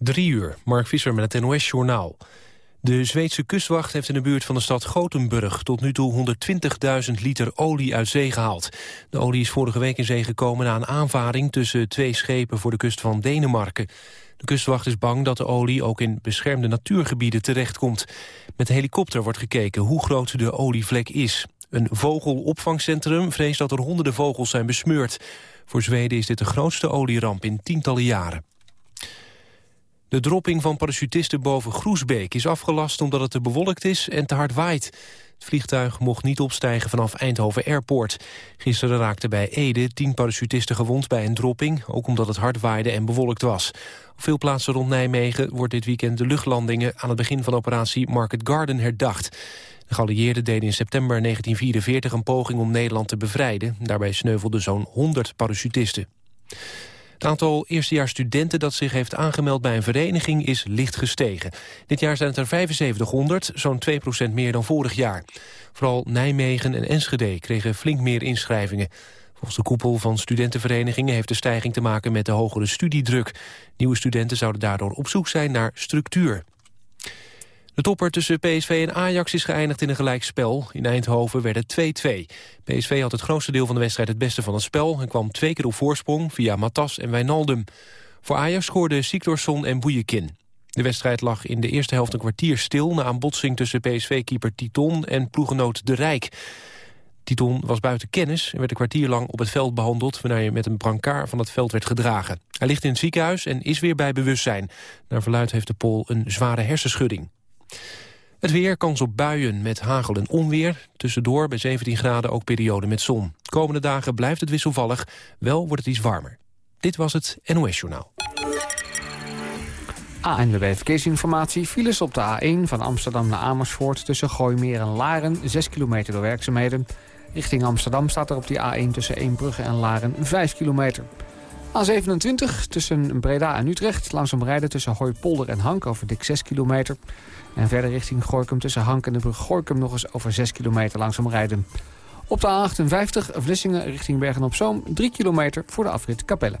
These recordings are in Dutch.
Drie uur, Mark Visser met het NOS-journaal. De Zweedse kustwacht heeft in de buurt van de stad Gothenburg... tot nu toe 120.000 liter olie uit zee gehaald. De olie is vorige week in zee gekomen na een aanvaring... tussen twee schepen voor de kust van Denemarken. De kustwacht is bang dat de olie ook in beschermde natuurgebieden terechtkomt. Met de helikopter wordt gekeken hoe groot de olievlek is. Een vogelopvangcentrum vreest dat er honderden vogels zijn besmeurd. Voor Zweden is dit de grootste olieramp in tientallen jaren. De dropping van parachutisten boven Groesbeek is afgelast omdat het te bewolkt is en te hard waait. Het vliegtuig mocht niet opstijgen vanaf Eindhoven Airport. Gisteren raakten bij Ede tien parachutisten gewond bij een dropping... ook omdat het hard waaide en bewolkt was. Op veel plaatsen rond Nijmegen wordt dit weekend de luchtlandingen... aan het begin van operatie Market Garden herdacht. De geallieerden deden in september 1944 een poging om Nederland te bevrijden. Daarbij sneuvelden zo'n 100 parachutisten. Het aantal eerstejaarsstudenten dat zich heeft aangemeld bij een vereniging is licht gestegen. Dit jaar zijn het er 7500, zo'n 2% meer dan vorig jaar. Vooral Nijmegen en Enschede kregen flink meer inschrijvingen. Volgens de koepel van studentenverenigingen heeft de stijging te maken met de hogere studiedruk. Nieuwe studenten zouden daardoor op zoek zijn naar structuur. De topper tussen PSV en Ajax is geëindigd in een gelijkspel. In Eindhoven werd het 2-2. PSV had het grootste deel van de wedstrijd het beste van het spel... en kwam twee keer op voorsprong via Matas en Wijnaldum. Voor Ajax scoorden Siktorsson en Boejekin. De wedstrijd lag in de eerste helft een kwartier stil... na een botsing tussen PSV-keeper Titon en ploegenoot De Rijk. Titon was buiten kennis en werd een kwartier lang op het veld behandeld... waarna hij met een brancard van het veld werd gedragen. Hij ligt in het ziekenhuis en is weer bij bewustzijn. Naar verluid heeft de Pol een zware hersenschudding. Het weer, kans op buien met hagel en onweer. Tussendoor bij 17 graden ook periode met zon. komende dagen blijft het wisselvallig, wel wordt het iets warmer. Dit was het NOS Journaal. ANWB Verkeersinformatie. Files op de A1 van Amsterdam naar Amersfoort... tussen Gooimeer en Laren, 6 kilometer door werkzaamheden. Richting Amsterdam staat er op die A1 tussen Eembrugge en Laren 5 kilometer. A27 tussen Breda en Utrecht. Langzaam rijden tussen Hooipolder en Hank over dik 6 kilometer. En verder richting Gorkum tussen Hank en de brug Gorkum nog eens over 6 kilometer langzaam rijden. Op de A58 Vlissingen richting Bergen-op-Zoom 3 kilometer voor de afrit Capelle.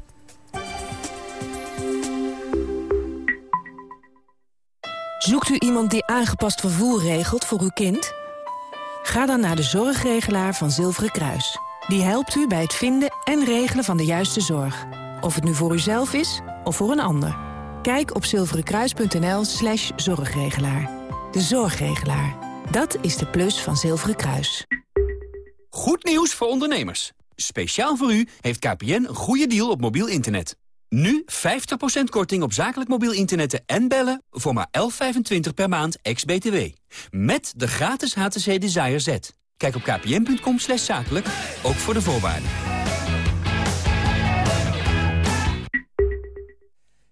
Zoekt u iemand die aangepast vervoer regelt voor uw kind? Ga dan naar de zorgregelaar van Zilveren Kruis. Die helpt u bij het vinden en regelen van de juiste zorg. Of het nu voor uzelf is of voor een ander. Kijk op zilverenkruis.nl slash zorgregelaar. De zorgregelaar. Dat is de plus van Zilveren Kruis. Goed nieuws voor ondernemers. Speciaal voor u heeft KPN een goede deal op mobiel internet. Nu 50% korting op zakelijk mobiel internet en bellen voor maar 11,25 per maand ex-BTW. Met de gratis HTC Desire Z. Kijk op kpn.com zakelijk, ook voor de voorwaarden.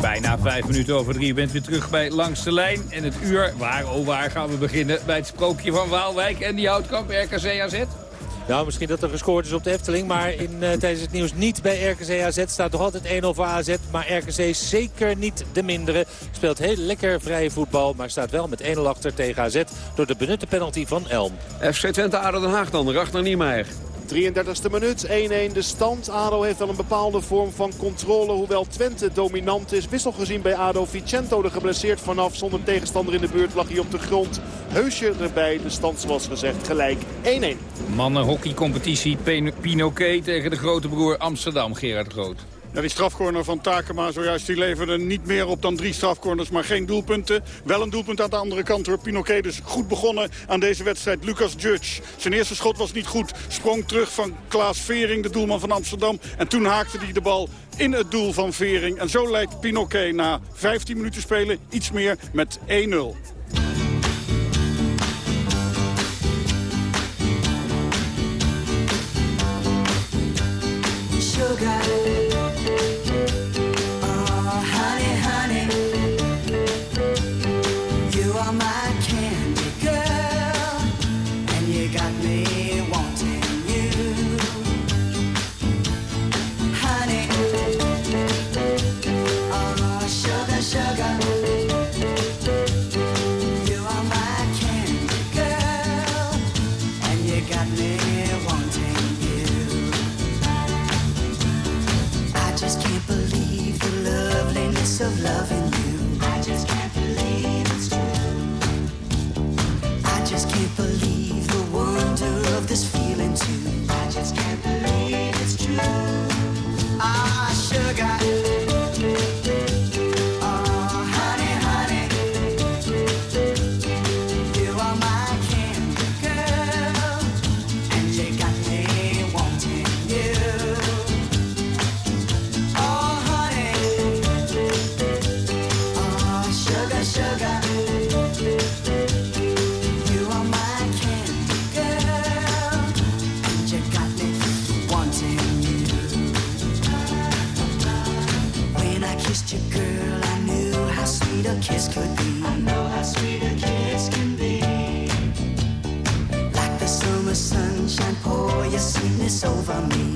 Bijna vijf minuten over drie. Bent weer terug bij Langs de Lijn. En het uur, waar, oh waar gaan we beginnen? Bij het sprookje van Waalwijk en die houtkamp RKC AZ? Nou, misschien dat er gescoord is op de Efteling. Maar in, uh, tijdens het nieuws niet bij RKC AZ. Staat nog altijd 1-0 voor AZ. Maar RKC zeker niet de mindere. Speelt heel lekker vrije voetbal. Maar staat wel met 1-0 achter tegen AZ. Door de benutte penalty van Elm. FC Twente ADO Den Haag dan. Ragnar Niemeyer. 33e minuut, 1-1 de stand. ADO heeft wel een bepaalde vorm van controle. Hoewel Twente dominant is. Wissel gezien bij ADO. Vicento er geblesseerd vanaf. Zonder tegenstander in de buurt lag hij op de grond. Heusje erbij. De stand zoals gezegd gelijk 1-1. Mannenhockeycompetitie Pinoquet tegen de grote broer Amsterdam. Gerard Groot. Die strafcorner van Takema zojuist die leverde niet meer op dan drie strafcorners, maar geen doelpunten. Wel een doelpunt aan de andere kant door Pinoquet. Dus goed begonnen aan deze wedstrijd. Lucas Judge. Zijn eerste schot was niet goed. Sprong terug van Klaas Vering, de doelman van Amsterdam. En toen haakte hij de bal in het doel van Vering. En zo leidt Pinoquet na 15 minuten spelen iets meer met 1-0. over me.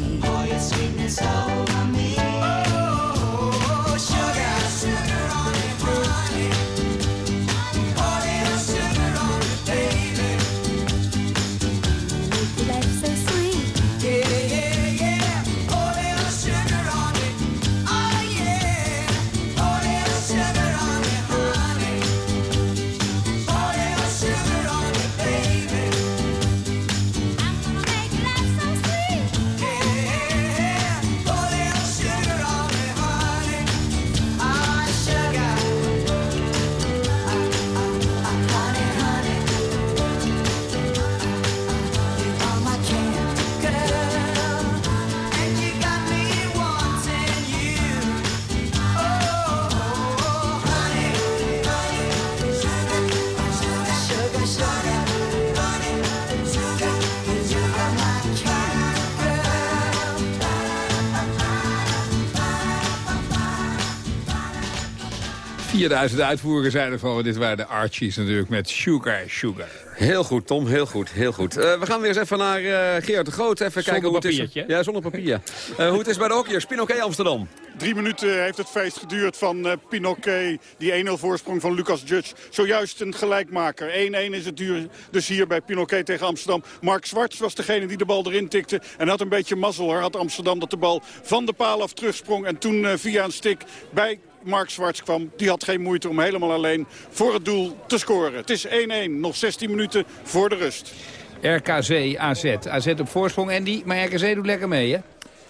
De uitvoeren zijn ervan. Dit waren de Archies natuurlijk met Sugar Sugar. Heel goed, Tom. Heel goed. Heel goed. Uh, we gaan weer eens even naar uh, Gerard de Groot. Even zonder kijken hoe het is. Ja, zonder papier. uh, hoe het is bij de hockeyers. Pinoquet Amsterdam. Drie minuten heeft het feest geduurd van uh, Pinoquet. Die 1-0 voorsprong van Lucas Judge. Zojuist een gelijkmaker. 1-1 is het duur dus hier bij Pinoquet tegen Amsterdam. Mark Zwarts was degene die de bal erin tikte. En had een beetje mazzel hoor. Had Amsterdam dat de bal van de paal af terugsprong. En toen via een stick bij Mark Zwarts kwam. Die had geen moeite om helemaal alleen voor het doel te scoren. Het is 1-1, nog 16 minuten voor de rust. RKC AZ. AZ op voorsprong, Andy. Maar RKC doet lekker mee, hè?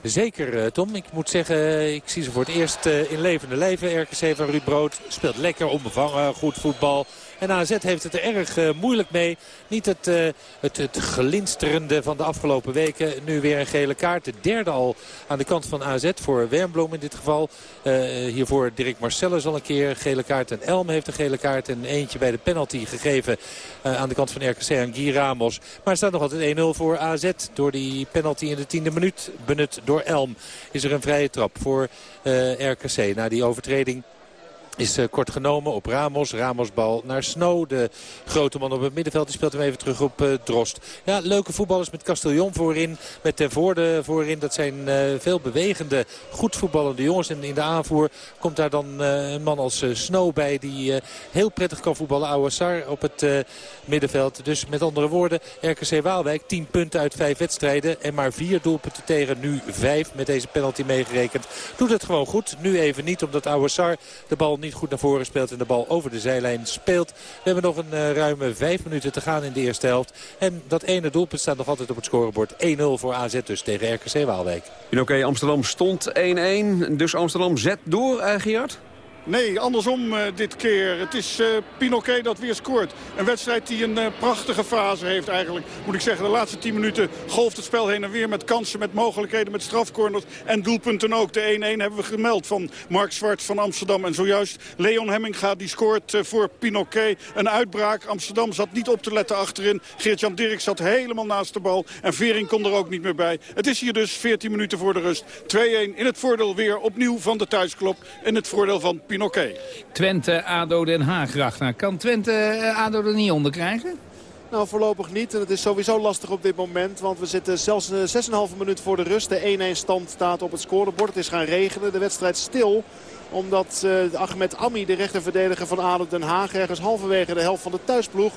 Zeker, eh, Tom. Ik moet zeggen, ik zie ze voor het eerst eh, in levende leven. RKC van Ruud Brood speelt lekker, onbevangen, goed voetbal. En AZ heeft het er erg uh, moeilijk mee. Niet het, uh, het, het glinsterende van de afgelopen weken. Nu weer een gele kaart. De derde al aan de kant van AZ voor Wernbloem in dit geval. Uh, hiervoor Dirk Marcellus al een keer gele kaart. En Elm heeft een gele kaart. En eentje bij de penalty gegeven aan de kant van RKC aan Guy Ramos. Maar er staat nog altijd 1-0 voor AZ. Door die penalty in de tiende minuut benut door Elm. Is er een vrije trap voor RKC na die overtreding is uh, kort genomen op Ramos. Ramos bal naar Snow. De grote man op het middenveld die speelt hem even terug op uh, Drost. Ja, leuke voetballers met Castellon voorin. Met Ten Voorde voorin. Dat zijn uh, veel bewegende, goed voetballende jongens. En in de aanvoer komt daar dan een man als Snow bij. Die heel prettig kan voetballen. Ouassar op het middenveld. Dus met andere woorden, RKC Waalwijk 10 punten uit 5 wedstrijden. En maar 4 doelpunten tegen nu 5 met deze penalty meegerekend. Doet het gewoon goed. Nu even niet omdat Ouassar de bal niet niet goed naar voren speelt en de bal over de zijlijn speelt. We hebben nog een uh, ruime vijf minuten te gaan in de eerste helft. En dat ene doelpunt staat nog altijd op het scorebord. 1-0 voor AZ dus tegen RKC Waalwijk. Oké, Amsterdam stond 1-1. Dus Amsterdam zet door, uh? Nee, andersom uh, dit keer. Het is uh, Pinoquet dat weer scoort. Een wedstrijd die een uh, prachtige fase heeft eigenlijk. Moet ik zeggen, de laatste 10 minuten golft het spel heen en weer... met kansen, met mogelijkheden, met strafcorners en doelpunten ook. De 1-1 hebben we gemeld van Mark Zwart van Amsterdam. En zojuist Leon Hemminga die scoort voor Pinoquet. Een uitbraak. Amsterdam zat niet op te letten achterin. Geert-Jan Dirk zat helemaal naast de bal. En Vering kon er ook niet meer bij. Het is hier dus 14 minuten voor de rust. 2-1 in het voordeel weer opnieuw van de thuisklop. In het voordeel van Pinoquet. Twente, ADO, Den Haag, Ragnar. Kan Twente uh, ADO er niet onder krijgen? Nou, voorlopig niet. En het is sowieso lastig op dit moment. Want we zitten zelfs 6,5 minuut voor de rust. De 1-1 stand staat op het scorebord. Het is gaan regenen. De wedstrijd stil omdat uh, Ahmed Ami, de rechterverdediger van ADO Den Haag... ergens halverwege de helft van de thuisploeg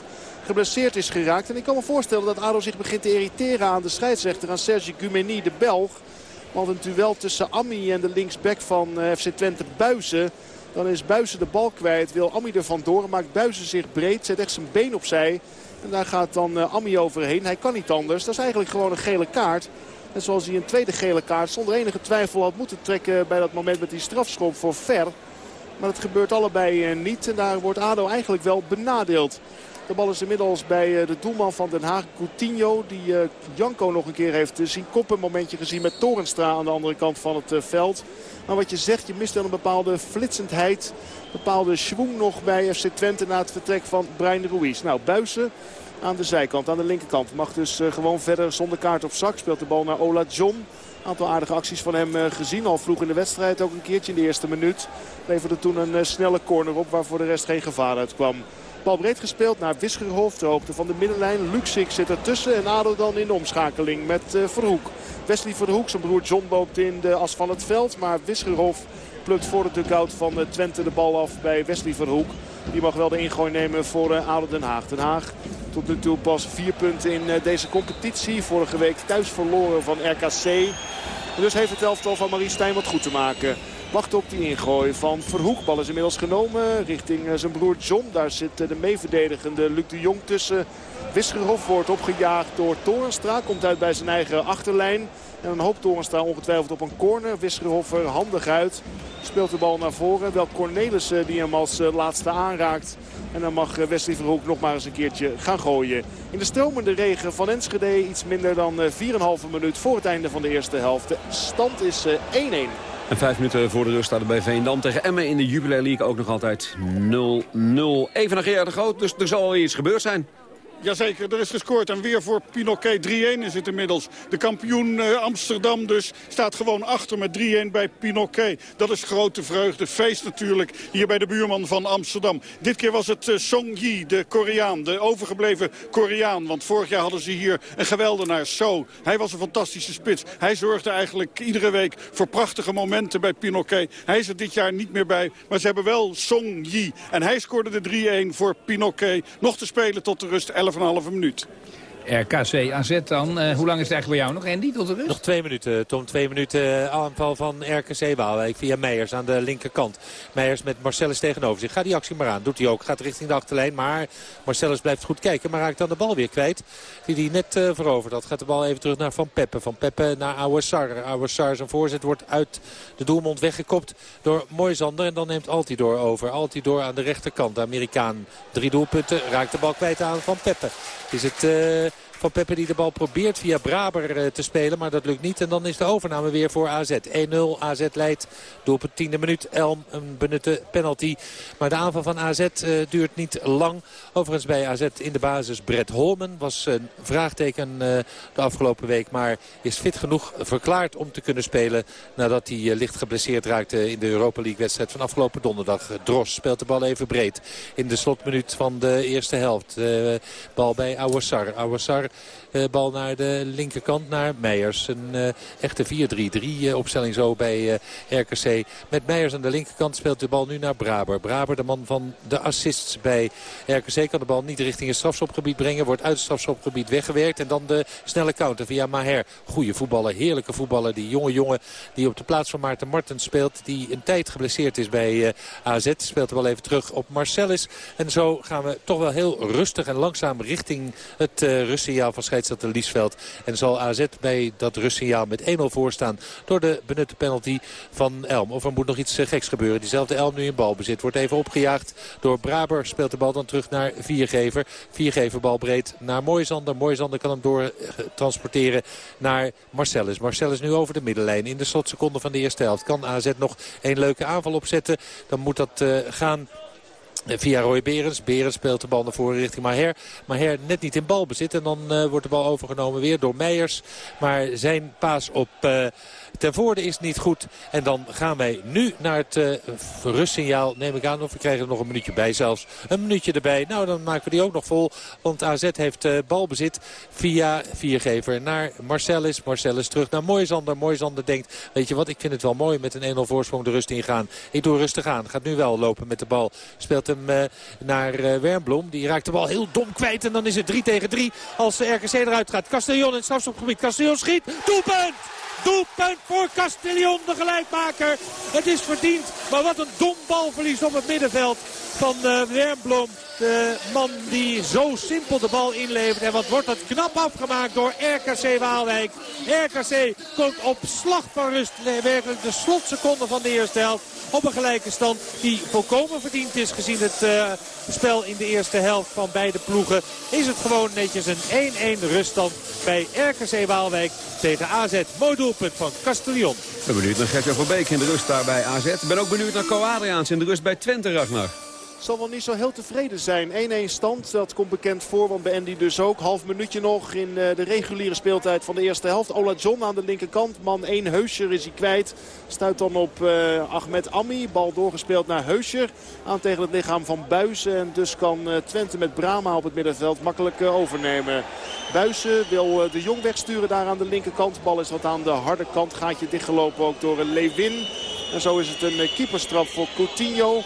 geblesseerd is geraakt. En ik kan me voorstellen dat ADO zich begint te irriteren aan de scheidsrechter... aan Sergi Gumeni, de Belg. Want een duel tussen Ami en de linksback van uh, FC Twente Buizen... Dan is Buizen de bal kwijt. Wil Ami er vandoor. Maakt Buizen zich breed. Zet echt zijn been opzij. En daar gaat dan uh, overheen. Hij kan niet anders. Dat is eigenlijk gewoon een gele kaart. En zoals hij een tweede gele kaart zonder enige twijfel had moeten trekken bij dat moment met die strafschop voor Ver. Maar het gebeurt allebei uh, niet. En daar wordt ADO eigenlijk wel benadeeld. De bal is inmiddels bij de doelman van Den Haag, Coutinho. Die Janko nog een keer heeft zien koppen. Momentje gezien met Torenstra aan de andere kant van het veld. Maar wat je zegt, je mist wel een bepaalde flitsendheid. Bepaalde schwung nog bij FC Twente na het vertrek van Brian Ruiz. Nou, Buizen aan de zijkant, aan de linkerkant. Mag dus gewoon verder zonder kaart op zak. Speelt de bal naar Ola John. Aantal aardige acties van hem gezien. Al vroeg in de wedstrijd ook een keertje in de eerste minuut. Leverde toen een snelle corner op waar voor de rest geen gevaar uitkwam. Bal breed gespeeld naar Wisgerhof. De hoogte van de middenlijn. Luxik zit ertussen. En ADO dan in de omschakeling met uh, Verhoek. Wesley Verhoek, zijn broer John loopt in de as van het veld. Maar Wisgerhof plukt voor de dugout van Twente de bal af bij Wesley Verhoek. Die mag wel de ingooi nemen voor uh, ADO Den Haag. Den Haag tot nu toe pas vier punten in deze competitie. Vorige week thuis verloren van RKC. Dus heeft het elftal van Marie Stijn wat goed te maken. Wacht op die ingooi van Verhoek. Bal is inmiddels genomen richting zijn broer John. Daar zit de meeverdedigende Luc de Jong tussen. Wisgerhof wordt opgejaagd door Torenstra. Komt uit bij zijn eigen achterlijn. En dan hoopt Torenstra ongetwijfeld op een corner. Wisgerhof er handig uit. Speelt de bal naar voren. Wel Cornelissen die hem als laatste aanraakt. En dan mag Wesley Verhoek nog maar eens een keertje gaan gooien. In de stromende regen van Enschede iets minder dan 4,5 minuut voor het einde van de eerste helft. De stand is 1-1. En vijf minuten voor de rust staat er bij Veendam tegen Emmen in de Jubilee League ook nog altijd 0-0. Even naar Gerard de Groot, dus er zal al iets gebeurd zijn. Jazeker, er is gescoord. En weer voor Pinoquet 3-1 is het inmiddels. De kampioen uh, Amsterdam dus staat gewoon achter met 3-1 bij Pinoquet. Dat is grote vreugde. Feest natuurlijk hier bij de buurman van Amsterdam. Dit keer was het uh, Song Yi, de Koreaan. De overgebleven Koreaan. Want vorig jaar hadden ze hier een geweldenaar, So. Hij was een fantastische spits. Hij zorgde eigenlijk iedere week voor prachtige momenten bij Pinoquet. Hij is er dit jaar niet meer bij. Maar ze hebben wel Song Yi. En hij scoorde de 3-1 voor Pinoquet. Nog te spelen tot de rust 11 11,5 minuut. RKC AZ dan. Uh, hoe lang is het eigenlijk bij jou nog, Andy, tot de rust? Nog twee minuten, Tom. Twee minuten aanval van RKC Waalwijk via Meijers aan de linkerkant. Meijers met Marcellus tegenover zich. Gaat die actie maar aan. Doet hij ook. Gaat richting de achterlijn. Maar Marcellus blijft goed kijken. Maar raakt dan de bal weer kwijt. Die hij net uh, veroverd had. Gaat de bal even terug naar Van Peppe. Van Peppe naar Ouassar. Ouassar zijn voorzet wordt uit de doelmond weggekopt door Moisander. En dan neemt Altidor over. Altidor aan de rechterkant. De Amerikaan drie doelpunten. Raakt de bal kwijt aan Van Peppe. Is het... Van Peppe die de bal probeert via Braber te spelen. Maar dat lukt niet. En dan is de overname weer voor AZ. 1-0. AZ leidt door op het tiende minuut. Elm een benutte penalty. Maar de aanval van AZ duurt niet lang. Overigens bij AZ in de basis Brett Holmen. Was een vraagteken de afgelopen week. Maar is fit genoeg verklaard om te kunnen spelen. Nadat hij licht geblesseerd raakte in de Europa League wedstrijd van afgelopen donderdag. Dros speelt de bal even breed in de slotminuut van de eerste helft. Uh, bal bij Awassar. Awassar bal naar de linkerkant naar Meijers. Een echte 4-3-3 opstelling zo bij RKC. Met Meijers aan de linkerkant speelt de bal nu naar Braber. Braber de man van de assists bij RKC kan de bal niet richting het strafschopgebied brengen. Wordt uit het strafschopgebied weggewerkt. En dan de snelle counter via Maher. Goede voetballer, heerlijke voetballer. Die jonge jongen die op de plaats van Maarten Martens speelt. Die een tijd geblesseerd is bij uh, AZ. Speelt er wel even terug op Marcellus. En zo gaan we toch wel heel rustig en langzaam richting het uh, van scheidsrechter Liesveld. En zal AZ bij dat rustsignaal met 1-0 voorstaan door de benutte penalty van Elm. Of er moet nog iets uh, geks gebeuren. Diezelfde Elm nu in balbezit. Wordt even opgejaagd door Braber. Speelt de bal dan terug naar Viergever. Viergever bal breed naar Mooisander. Mooisander kan hem door transporteren naar Marcellus. Marcellus nu over de middenlijn in de slotseconde van de eerste helft. Kan AZ nog een leuke aanval opzetten. Dan moet dat uh, gaan Via Roy Berens. Berens speelt de bal naar voren richting Maher. Maher net niet in balbezit. En dan uh, wordt de bal overgenomen weer door Meijers. Maar zijn paas op... ten voorde is niet goed. En dan gaan wij nu naar het uh, rustsignaal, neem ik aan. Of we krijgen er nog een minuutje bij zelfs. Een minuutje erbij. Nou, dan maken we die ook nog vol. Want AZ heeft uh, balbezit via viergever naar Marcellus. Marcellus terug naar Moisander. Moisander denkt, weet je wat, ik vind het wel mooi met een 1-0 voorsprong de rust ingaan. Ik doe rustig aan. Gaat nu wel lopen met de bal. Speelt hem uh, naar Wernblom. Die raakt de bal heel dom kwijt. En dan is het 3 tegen 3 als de RKC eruit gaat. Castellon in het strafstopgebied. Castellon schiet. Doelpunt! Doelpunt voor Castellon, de gelijkmaker. Het is verdiend, maar wat een dom balverlies op het middenveld van uh, Wernblom. De man die zo simpel de bal inlevert. En wat wordt dat knap afgemaakt door RKC Waalwijk. RKC komt op slag van rust. Werkelijk de slotseconde van de eerste helft. Op een gelijke stand die volkomen verdiend is gezien het uh, spel in de eerste helft van beide ploegen. Is het gewoon netjes een 1-1 ruststand bij RKC Waalwijk tegen AZ. Mooi van. Ik ben benieuwd naar Gertjan van Beek in de rust daar bij AZ. Ik ben ook benieuwd naar Co Adriaans in de rust bij Twente, Ragnar zal wel niet zo heel tevreden zijn. 1-1 stand, dat komt bekend voor, want bij Andy dus ook. Half minuutje nog in de reguliere speeltijd van de eerste helft. Ola John aan de linkerkant, man 1 Heuscher is hij kwijt. Stuit dan op uh, Ahmed Ami, bal doorgespeeld naar Heuscher. Aan tegen het lichaam van Buizen en dus kan uh, Twente met Brama op het middenveld makkelijk overnemen. Buizen wil de Jong wegsturen daar aan de linkerkant. Bal is wat aan de harde kant, gaatje dichtgelopen ook door Lewin. En zo is het een keeperstrap voor Coutinho.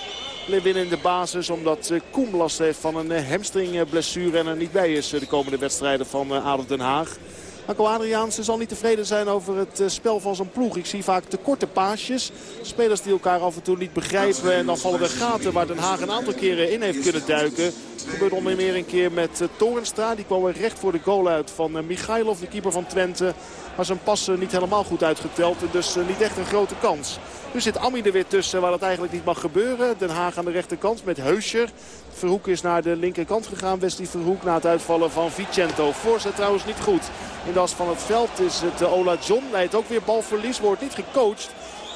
Lewin in de basis omdat eh, Koem last heeft van een eh, hamstringblessure en er niet bij is eh, de komende wedstrijden van Adel Den Haag. Marco Adriaanse zal niet tevreden zijn over het spel van zijn ploeg. Ik zie vaak te korte paasjes. Spelers die elkaar af en toe niet begrijpen. En dan vallen er gaten waar Den Haag een aantal keren in heeft kunnen duiken. Dat gebeurt onder meer een keer met Torenstra. Die kwam recht voor de goal uit van Michailov, de keeper van Twente. Maar zijn passen niet helemaal goed uitgeteld. Dus niet echt een grote kans. Nu zit Ami er weer tussen waar het eigenlijk niet mag gebeuren. Den Haag aan de rechterkant met Heuscher. Verhoek is naar de linkerkant gegaan. Wesley Verhoek na het uitvallen van Vicento. Voorzet trouwens niet goed. In de as van het veld is het eh, Ola John. Leidt ook weer balverlies. Wordt niet gecoacht.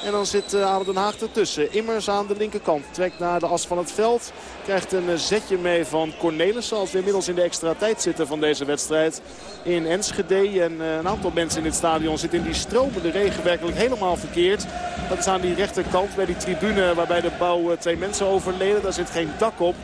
En dan zit uh, Den Haag ertussen. Immers aan de linkerkant. Trekt naar de as van het veld. Krijgt een uh, zetje mee van Cornelissen. Als we inmiddels in de extra tijd zitten van deze wedstrijd. In Enschede. En uh, een aantal mensen in dit stadion zitten in die stromende regen werkelijk helemaal verkeerd. Dat is aan die rechterkant bij die tribune waarbij de bouw twee mensen overleden. Daar zit geen dak op.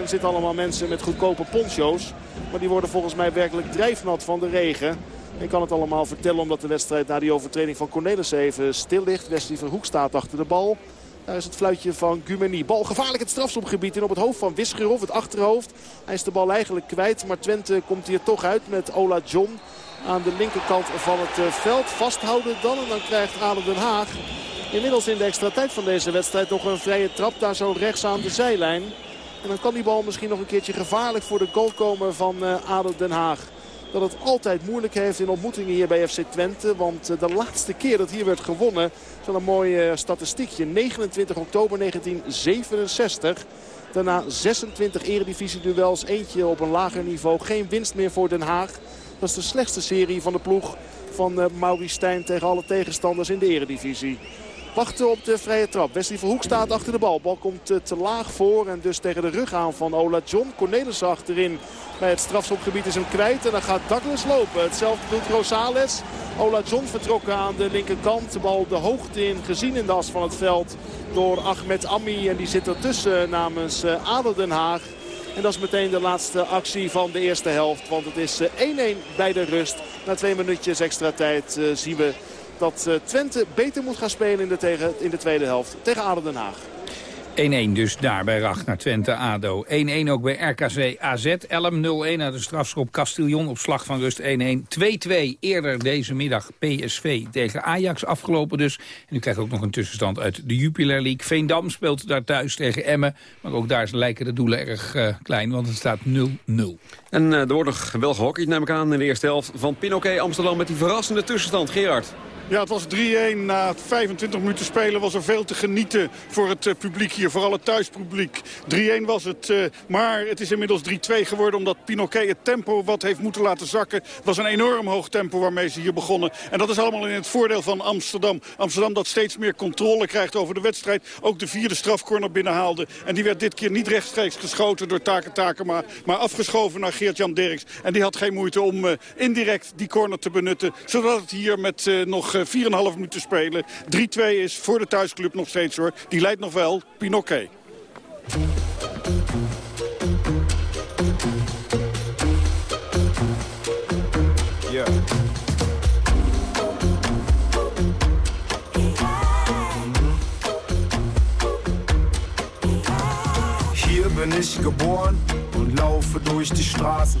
Er zitten allemaal mensen met goedkope poncho's. Maar die worden volgens mij werkelijk drijfnat van de regen. Ik kan het allemaal vertellen omdat de wedstrijd na die overtreding van Cornelissen even stil ligt. Wesley Verhoek staat achter de bal. Daar is het fluitje van Gumeni. Bal gevaarlijk het strafschopgebied in op het hoofd van Wisgerov, het achterhoofd. Hij is de bal eigenlijk kwijt, maar Twente komt hier toch uit met Ola John aan de linkerkant van het eh, veld. Vasthouden dan en dan krijgt Adel Den Haag inmiddels in de extra tijd van deze wedstrijd nog een vrije trap. Daar zo rechts aan de zijlijn. En dan kan die bal misschien nog een keertje gevaarlijk voor de goal komen van uh, Adel Den Haag dat het altijd moeilijk heeft in ontmoetingen hier bij FC Twente. Want eh, de laatste keer dat hier werd gewonnen, een mooi uh, statistiekje. 29 oktober 1967. Daarna 26 eredivisie duels. Eentje op een lager niveau. Geen winst meer voor Den Haag. Dat is de slechtste serie van de ploeg van uh, Maurice Stijn tegen alle tegenstanders in de eredivisie. Wachten op de vrije trap. Wesley Verhoek staat achter de bal. Bal komt te laag voor en dus tegen de rug aan van Ola John. Cornelis achterin bij het strafschopgebied is hem kwijt. En dan gaat Douglas lopen. Hetzelfde doet Rosales. Ola John vertrokken aan de linkerkant. De bal de hoogte in gezien in de as van het veld door Ahmed Ammi. En die zit ertussen namens uh, Ader Den Haag. En dat is meteen de laatste actie van de eerste helft. Want het is 1-1 bij de rust. Na twee minuutjes extra tijd zien we dat uh, Twente beter moet gaan spelen in de, tegen, in de tweede helft tegen Aden Den Haag. 1-1 dus daar bij Rach naar Twente-ADO. 1-1 ook bij RKC AZ. Elm 0-1 naar de strafschop Castillon op slag van rust 1-1. 2-2 eerder deze middag PSV tegen Ajax afgelopen dus. En u krijgt ook nog een tussenstand uit de Jupiler League. Veendam speelt daar thuis tegen Emmen. Maar ook daar lijken de doelen erg uh, klein, want het staat 0-0. En uh, er wordt nog wel gehockeyd, neem ik aan, in de eerste helft van Pinoquet Amsterdam met die verrassende tussenstand. Gerard. Ja, het was 3-1. Na 25 minuten spelen was er veel te genieten voor het uh, publiek hier. Vooral het thuispubliek. 3-1 was het. Uh, maar het is inmiddels 3-2 geworden omdat Pinoquet het tempo wat heeft moeten laten zakken. Het was een enorm hoog tempo waarmee ze hier begonnen. En dat is allemaal in het voordeel van Amsterdam. Amsterdam dat steeds meer controle krijgt over de wedstrijd. Ook de vierde strafcorner binnenhaalde. En die werd dit keer niet rechtstreeks geschoten door Taken Takema. Maar afgeschoven naar Geert-Jan Derks. En die had geen moeite om uh, indirect die corner te benutten. Zodat het hier met nog 4,5 minuten spelen. 3-2 is voor de thuisclub nog steeds hoor. Die leidt nog wel, Pinoquet. Yeah. Hier bin ich geboren und laufe durch die Straßen.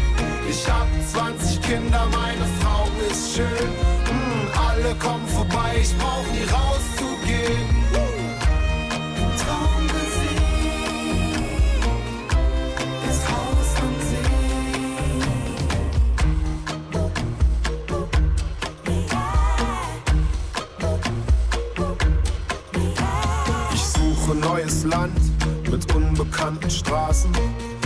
Ich hab 20 Kinder, meine Frau ist schön. Mm, alle kommen vorbei, ich brauch nie rauszugehen. Ich suche neues Land mit unbekannten Straßen.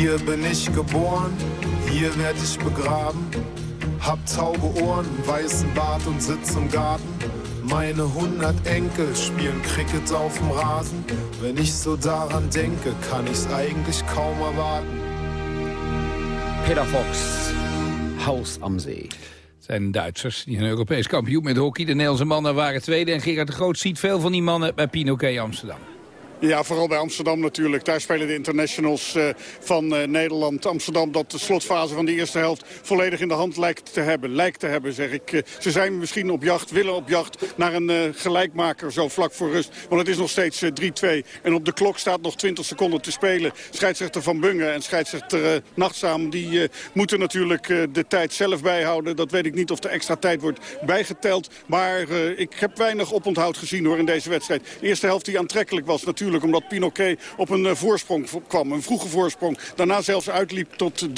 Hier bin ich geboren, hier werd ich begraben. Hab taube Ohren, weißen Bart und sitz im Garten. Meine hundert Enkel spielen Cricket auf dem Rasen. Wenn ich so daran denke, kann ich's eigentlich kaum erwarten. Peter Fox, Haus am See. zijn Duitsers. Die een Europees kampioen met hockey. De Nederlandse mannen waren tweede. En Gerard de Groot ziet veel van die mannen bij Pinoquet Amsterdam. Ja, vooral bij Amsterdam natuurlijk. Daar spelen de internationals uh, van uh, Nederland. Amsterdam dat de slotfase van de eerste helft volledig in de hand lijkt te hebben. Lijkt te hebben, zeg ik. Uh, ze zijn misschien op jacht, willen op jacht naar een gelijkmaker zo vlak voor rust. Want het is nog steeds 3-2. En op de klok staat nog 20 seconden te spelen. Scheidsrechter Van Bungen en scheidsrechter Nachtzaam... die moeten natuurlijk de tijd zelf bijhouden. Dat weet ik niet of de extra tijd wordt bijgeteld. Maar ik heb weinig oponthoud gezien hoor in deze wedstrijd. De eerste helft die aantrekkelijk was natuurlijk omdat Pinoquet op een eh, voorsprong kwam. Een vroege voorsprong. Daarna zelfs uitliep tot 3-1.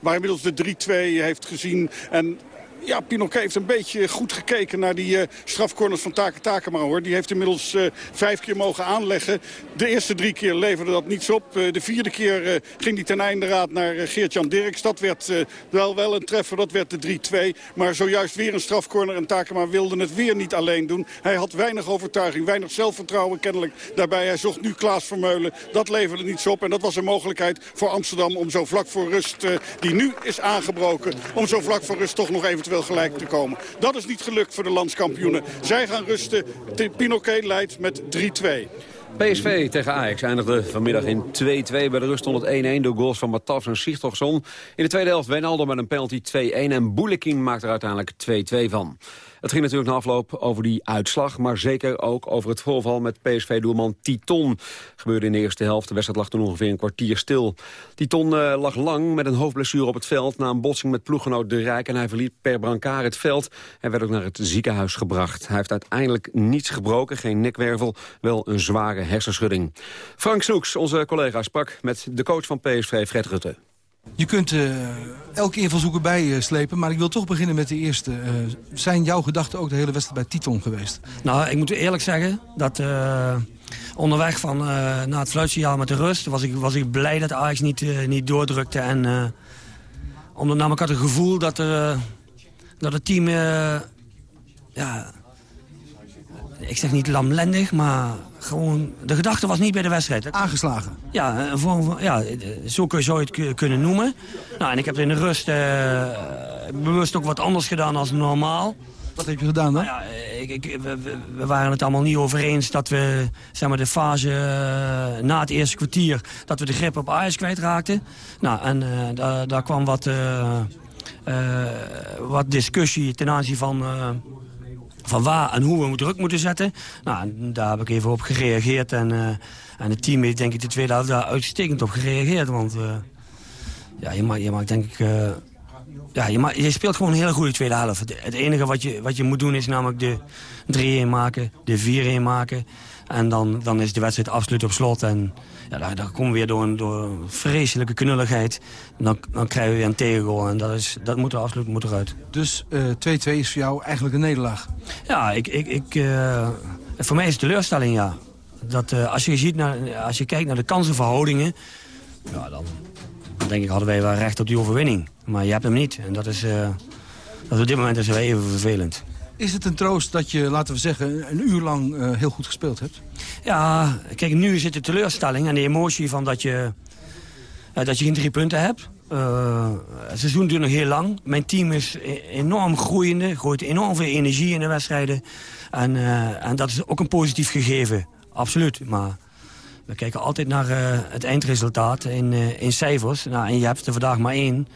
Waar inmiddels de 3-2 heeft gezien. En ja, Pinoquet heeft een beetje goed gekeken naar die uh, strafcorners van Take Takema. Hoor. Die heeft inmiddels uh, vijf keer mogen aanleggen. De eerste drie keer leverde dat niets op. Uh, de vierde keer ging hij ten einde raad naar Geert-Jan Dirks. Dat werd wel, wel een treffer, dat werd de 3-2. Maar zojuist weer een strafcorner en Takema wilde het weer niet alleen doen. Hij had weinig overtuiging, weinig zelfvertrouwen kennelijk daarbij. Hij zocht nu Klaas Vermeulen. Dat leverde niets op en dat was een mogelijkheid voor Amsterdam om zo vlak voor rust, die nu is aangebroken, om zo vlak voor rust toch nog eventueel gelijk te komen. Dat is niet gelukt voor de landskampioenen. Zij gaan rusten. Pinoquet leidt met 3-2. PSV tegen Ajax eindigde vanmiddag in 2-2. Bij de rust stond het 1-1 door goals van Matas en Sigtorsson. In de tweede helft Wijnaldum met een penalty 2-1 en Boeleking maakte er uiteindelijk 2-2 van. Het ging natuurlijk na afloop over die uitslag... maar zeker ook over het voorval met PSV-doelman Titon. Gebeurde in de eerste helft. De wedstrijd lag toen ongeveer een kwartier stil. Titon uh, lag lang met een hoofdblessure op het veld... na een botsing met ploeggenoot De Rijk... en hij verliet per brancard het veld en werd ook naar het ziekenhuis gebracht. Hij heeft uiteindelijk niets gebroken, geen nekwervel... wel een zware hersenschudding. Frank Snoeks, onze collega, sprak met de coach van PSV, Fred Rutte. Je kunt uh, elke invalshoek erbij uh, slepen, maar ik wil toch beginnen met de eerste. Uh, zijn jouw gedachten ook de hele wedstrijd bij Titon geweest? Nou, ik moet eerlijk zeggen dat onderweg van, naar het fluitsignaal met de rust... was ik, was ik blij dat Ajax niet, niet doordrukte. En, omdat namelijk had het gevoel dat, dat het team... ja, ik zeg niet lamlendig, maar gewoon, de gedachte was niet bij de wedstrijd. Aangeslagen? Ja, van, ja zo kun je het kunnen noemen. Nou, en ik heb in de rust uh, bewust ook wat anders gedaan dan normaal. Wat heb je gedaan dan? Nou ja, ik, ik, we, waren het allemaal niet over eens dat we zeg maar, de fase uh, na het eerste kwartier... dat we de grip op Ajax kwijtraakten. Nou, en uh, daar, daar kwam wat, wat discussie ten aanzien van van waar en hoe we druk moeten zetten. Nou, daar heb ik even op gereageerd. En, uh, en het team heeft denk ik de tweede helft daar uitstekend op gereageerd. Want uh, ja, je mag, je mag denk ik... Uh, ja, je, mag, je, speelt gewoon een hele goede tweede helft. Het enige wat je, wat je moet doen is namelijk de 3-1 maken, de 4-1 maken. En dan, dan is de wedstrijd absoluut op slot. En ja, daar, daar komen we weer door een, door vreselijke knulligheid. Dan, dan krijgen we weer een tegengoal. En dat, is, dat moet er absoluut moet eruit. Dus 2-2 uh, is voor jou eigenlijk een nederlaag? Ja, ik, ik, ik, uh, voor mij is het teleurstelling, ja. Dat, uh, als, je ziet naar, als je kijkt naar de kansenverhoudingen... Ja, dan, dan denk ik, hadden wij wel recht op die overwinning. Maar je hebt hem niet. En dat is, dat op dit moment is wel even vervelend. Is het een troost dat je, laten we zeggen, een uur lang uh, heel goed gespeeld hebt? Ja, kijk, nu zit de teleurstelling en de emotie van dat je, uh, dat je geen drie punten hebt. Uh, het seizoen duurt nog heel lang. Mijn team is e-, enorm groeiende, gooit enorm veel energie in de wedstrijden. En, en dat is ook een positief gegeven, absoluut. Maar we kijken altijd naar het eindresultaat in, in cijfers. Nou, en je hebt er vandaag maar één.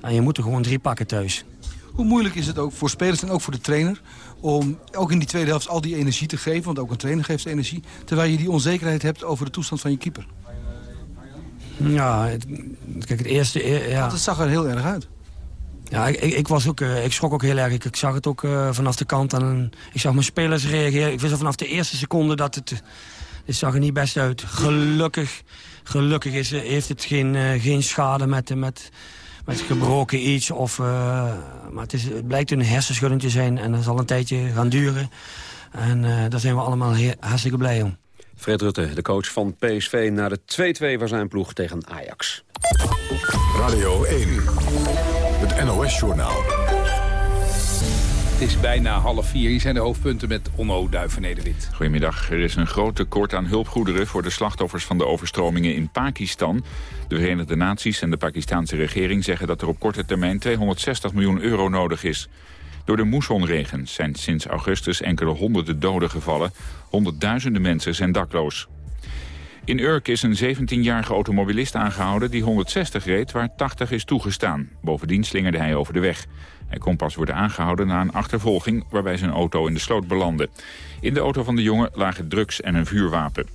En je moet er gewoon drie pakken thuis. Hoe moeilijk is het ook voor spelers en ook voor de trainer... om ook in die tweede helft al die energie te geven? Want ook een trainer geeft energie. Terwijl je die onzekerheid hebt over de toestand van je keeper. Ja, het, kijk, het eerste... E- ja. Want het zag er heel erg uit. Ja, ik, ik, was ook, uh, ik schrok ook heel erg. Ik, ik zag het ook uh, vanaf de kant. En, ik zag mijn spelers reageren. Ik wist al vanaf de eerste seconde dat het... Het zag er niet best uit. Gelukkig, gelukkig is, heeft het geen, uh, geen schade met, met, met gebroken iets. Of, uh, maar het, is, het blijkt een hersenschudding te zijn en dat zal een tijdje gaan duren. En uh, daar zijn we allemaal heel, hartstikke blij om. Fred Rutte, de coach van PSV, naar de 2-2 van zijn ploeg tegen Ajax. Radio 1, het NOS-journaal. Het is bijna half vier. Hier zijn de hoofdpunten met Onno Duivenede-Wit. Goedemiddag. Er is een groot tekort aan hulpgoederen voor de slachtoffers van de overstromingen in Pakistan. De Verenigde Naties en de Pakistanse regering zeggen dat er op korte termijn 260 miljoen euro nodig is. Door de moessonregen zijn sinds augustus enkele honderden doden gevallen. Honderdduizenden mensen zijn dakloos. In Urk is een 17-jarige automobilist aangehouden die 160 reed waar 80 is toegestaan. Bovendien slingerde hij over de weg. Hij kon pas worden aangehouden na een achtervolging waarbij zijn auto in de sloot belandde. In de auto van de jongen lagen drugs en een vuurwapen.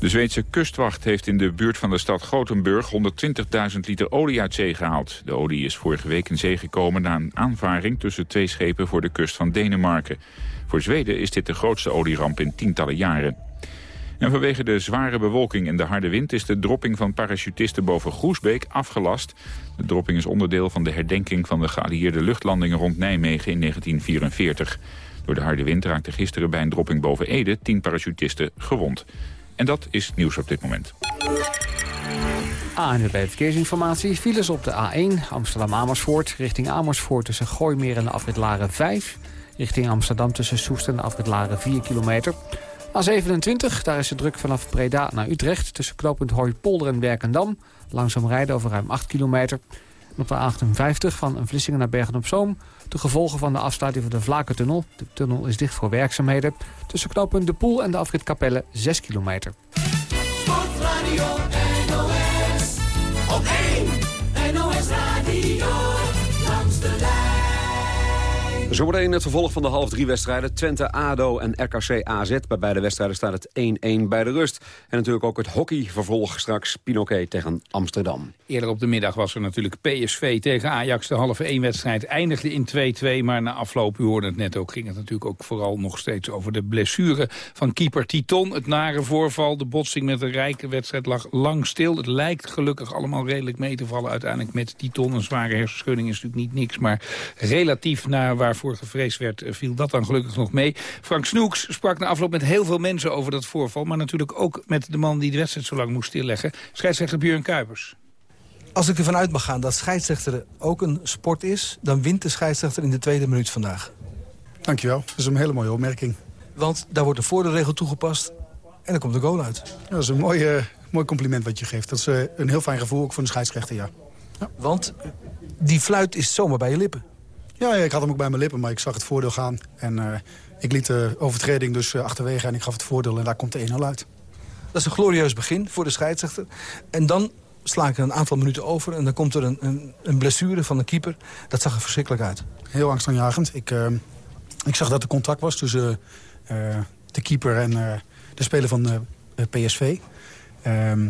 De Zweedse kustwacht heeft in de buurt van de stad Gothenburg 120.000 liter olie uit zee gehaald. De olie is vorige week in zee gekomen na een aanvaring tussen twee schepen voor de kust van Denemarken. Voor Zweden is dit de grootste olieramp in tientallen jaren. En vanwege de zware bewolking en de harde wind is de dropping van parachutisten boven Groesbeek afgelast. De dropping is onderdeel van de herdenking van de geallieerde luchtlandingen rond Nijmegen in 1944. Door de harde wind raakten gisteren bij een dropping boven Ede tien parachutisten gewond. En dat is nieuws op dit moment. ANWB Verkeersinformatie. Files op de A1 Amsterdam-Amersfoort. Richting Amersfoort tussen Gooimeer en de Laren 5. Richting Amsterdam tussen Soest en de Laren 4 kilometer. A27, daar is de druk vanaf Breda naar Utrecht... tussen knooppunt Hooipolder en Werkendam. Langzaam rijden over ruim 8 kilometer. En op de A58 van Vlissingen naar Bergen-op-Zoom... de gevolgen van de afsluiting van de Vlakentunnel. De tunnel is dicht voor werkzaamheden. Tussen knooppunt De Poel en de afrit Capelle 6 kilometer. NOS, op 1 Zometeen het vervolg van de half drie wedstrijden. Twente, ADO en RKC AZ. Bij beide wedstrijden staat het 1-1 bij de rust. En natuurlijk ook het hockeyvervolg straks. Pinoquet tegen Amsterdam. Eerder op de middag was er natuurlijk PSV tegen Ajax. De halve 1 wedstrijd eindigde in 2-2. Maar na afloop, u hoorde het net ook, ging het natuurlijk ook vooral nog steeds over de blessure van keeper Titon. Het nare voorval, de botsing met de rijke wedstrijd lag lang stil. Het lijkt gelukkig allemaal redelijk mee te vallen uiteindelijk met Titon. Een zware hersenschudding is natuurlijk niet niks. Maar relatief naar waarvoor gevreesd werd, eh, viel dat dan gelukkig nog mee. Frank Snoeks sprak na afloop met heel veel mensen over dat voorval. Maar natuurlijk ook met de man die de wedstrijd zo lang moest stilleggen. Scheidsrechter Björn Kuipers. Als ik ervan uit mag gaan dat scheidsrechter ook een sport is... dan wint de scheidsrechter in de tweede minuut vandaag. Dankjewel. Dat is een hele mooie opmerking. Want daar wordt de voordeelregel toegepast en dan komt de goal uit. Ja, dat is een mooi, eh, mooi compliment wat je geeft. Dat is eh, een heel fijn gevoel, ook voor een scheidsrechter, ja. Want die fluit is zomaar bij je lippen. Ja, ja, ik had hem ook bij mijn lippen, maar ik zag het voordeel gaan. En eh, ik liet de overtreding dus eh, achterwege en ik gaf het voordeel en daar komt de 1-0 uit. Dat is een glorieus begin voor de scheidsrechter. En dan sla ik er een aantal minuten over en dan komt er een, een, een blessure van de keeper. Dat zag er verschrikkelijk uit. Heel angstaanjagend. Ik, uh, ik zag dat er contact was tussen uh, de keeper en de speler van PSV. Ehm,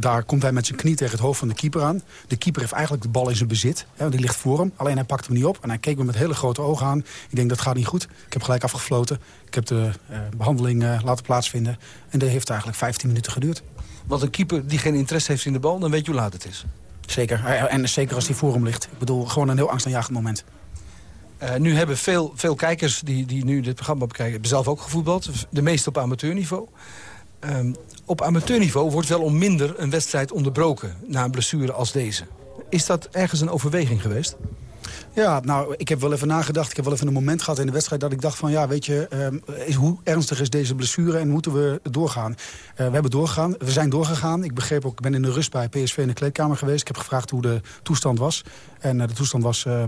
daar komt hij met zijn knie tegen het hoofd van de keeper aan. De keeper heeft eigenlijk de bal in zijn bezit. Hè, die ligt voor hem. Alleen hij pakt hem niet op. En hij keek me met hele grote ogen aan. Ik denk, dat gaat niet goed. Ik heb gelijk afgefloten. Ik heb de uh, behandeling uh, laten plaatsvinden. En dat heeft eigenlijk 15 minuten geduurd. Want een keeper die geen interesse heeft in de bal... dan weet je hoe laat het is. Zeker. En zeker als hij voor hem ligt. Ik bedoel, gewoon een heel angstaanjagend moment. Uh, nu hebben veel, veel kijkers die, die nu dit programma bekijken... hebben zelf ook gevoetbald. De meeste op amateurniveau. Um, op amateurniveau wordt wel om minder een wedstrijd onderbroken... na een blessure als deze. Is dat ergens een overweging geweest? Ja, nou, ik heb wel even nagedacht. Ik heb wel even een moment gehad in de wedstrijd dat ik dacht van... ja, weet je, uh, is, hoe ernstig is deze blessure en moeten we doorgaan? Uh, we hebben doorgegaan. We zijn doorgegaan. Ik begreep ook, ik ben in de rust bij PSV in de kleedkamer geweest. Ik heb gevraagd hoe de toestand was. En uh, de toestand was uh,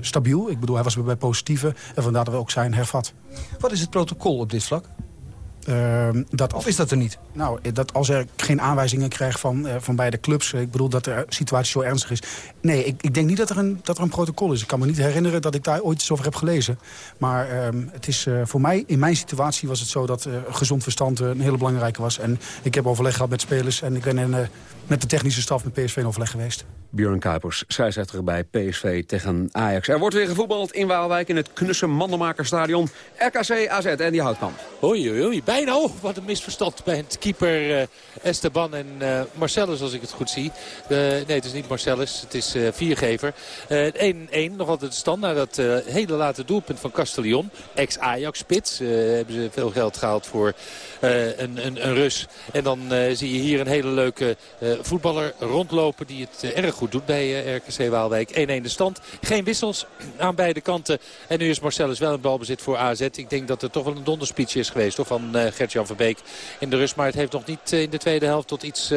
stabiel. Ik bedoel, hij was bij positieve. En vandaar dat we ook zijn hervat. Wat is het protocol op dit vlak? Uh, dat of is dat er niet? Nou, dat als er geen aanwijzingen krijg van, uh, van beide clubs... ik bedoel dat de situatie zo ernstig is. Nee, ik, ik denk niet dat er, een, dat er een protocol is. Ik kan me niet herinneren dat ik daar ooit iets over heb gelezen. Maar uh, het is, uh, voor mij, in mijn situatie was het zo dat gezond verstand een hele belangrijke was. En ik heb overleg gehad met spelers en ik ben in, met de technische staf met PSV in overleg geweest. Björn Kuipers, scheidsrechter bij PSV tegen Ajax. Er wordt weer gevoetbald in Waalwijk in het knusse Mandenmakerstadion. RKC AZ en die houtkamp. Oei, oei, oei. Bijna. Oh, wat een misverstand bij het keeper uh, Esteban en uh, Marcellus, als ik het goed zie. Uh, nee, het is niet Marcellus, het is viergever. 1-1, nog altijd de stand na dat hele late doelpunt van Castellon. Ex-Ajax-spits. hebben ze veel geld gehaald voor een, een, een Rus. En dan zie je hier een hele leuke voetballer rondlopen die het erg goed doet bij RKC Waalwijk. 1-1 de stand. Geen wissels aan beide kanten. En nu is Marcellus wel een balbezit voor AZ. Ik denk dat er toch wel een donderspeech is geweest hoor, van Gert-Jan Verbeek in de rust. Maar heeft nog niet in de tweede helft tot iets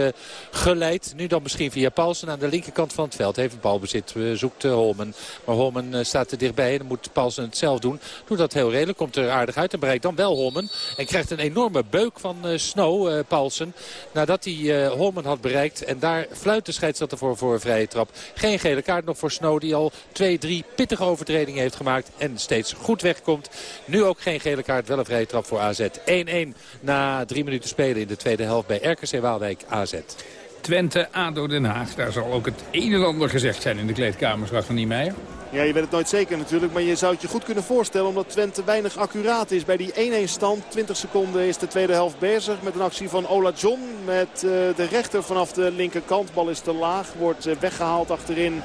geleid. Nu dan misschien via Paulsen aan de linkerkant van het veld. Heeft het balbezit, zoekt Holmen. Maar Holmen staat er dichtbij en dan moet Paulsen het zelf doen. Doet dat heel redelijk, komt er aardig uit en bereikt dan wel Holmen. En krijgt een enorme beuk van Snow, Paulsen. Nadat hij Holmen had bereikt. En daar fluit de scheidsrechter voor voor een vrije trap. Geen gele kaart nog voor Snow die al twee, drie pittige overtredingen heeft gemaakt. En steeds goed wegkomt. Nu ook geen gele kaart, wel een vrije trap voor AZ. 1-1 na drie minuten spelen in de tweede helft bij RKC Waalwijk AZ. Twente, ADO Den Haag. Daar zal ook het een en ander gezegd zijn in de kleedkamers van Niemeyer. Ja, je weet het nooit zeker natuurlijk. Maar je zou het je goed kunnen voorstellen omdat Twente weinig accuraat is. Bij die 1-1 stand, 20 seconden is de tweede helft bezig. Met een actie van Ola John met uh, de rechter vanaf de linkerkant. Bal is te laag, wordt uh, weggehaald achterin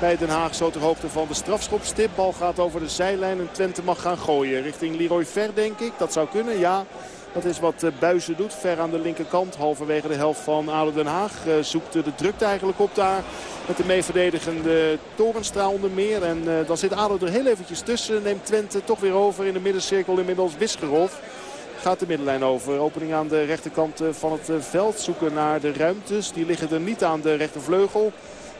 bij Den Haag. Zo ter hoogte van de strafschopstip. Bal gaat over de zijlijn en Twente mag gaan gooien. Richting Leroy Ver denk ik. Dat zou kunnen, ja. Dat is wat Buizen doet. Ver aan de linkerkant. Halverwege de helft van ADO Den Haag. Zoekt de drukte eigenlijk op daar. Met de meeverdedigende Torenstra onder meer. En dan zit ADO er heel eventjes tussen. Neemt Twente toch weer over in de middencirkel inmiddels Wisgerhof. Gaat de middenlijn over. Opening aan de rechterkant van het veld. Zoeken naar de ruimtes. Die liggen er niet aan de rechtervleugel.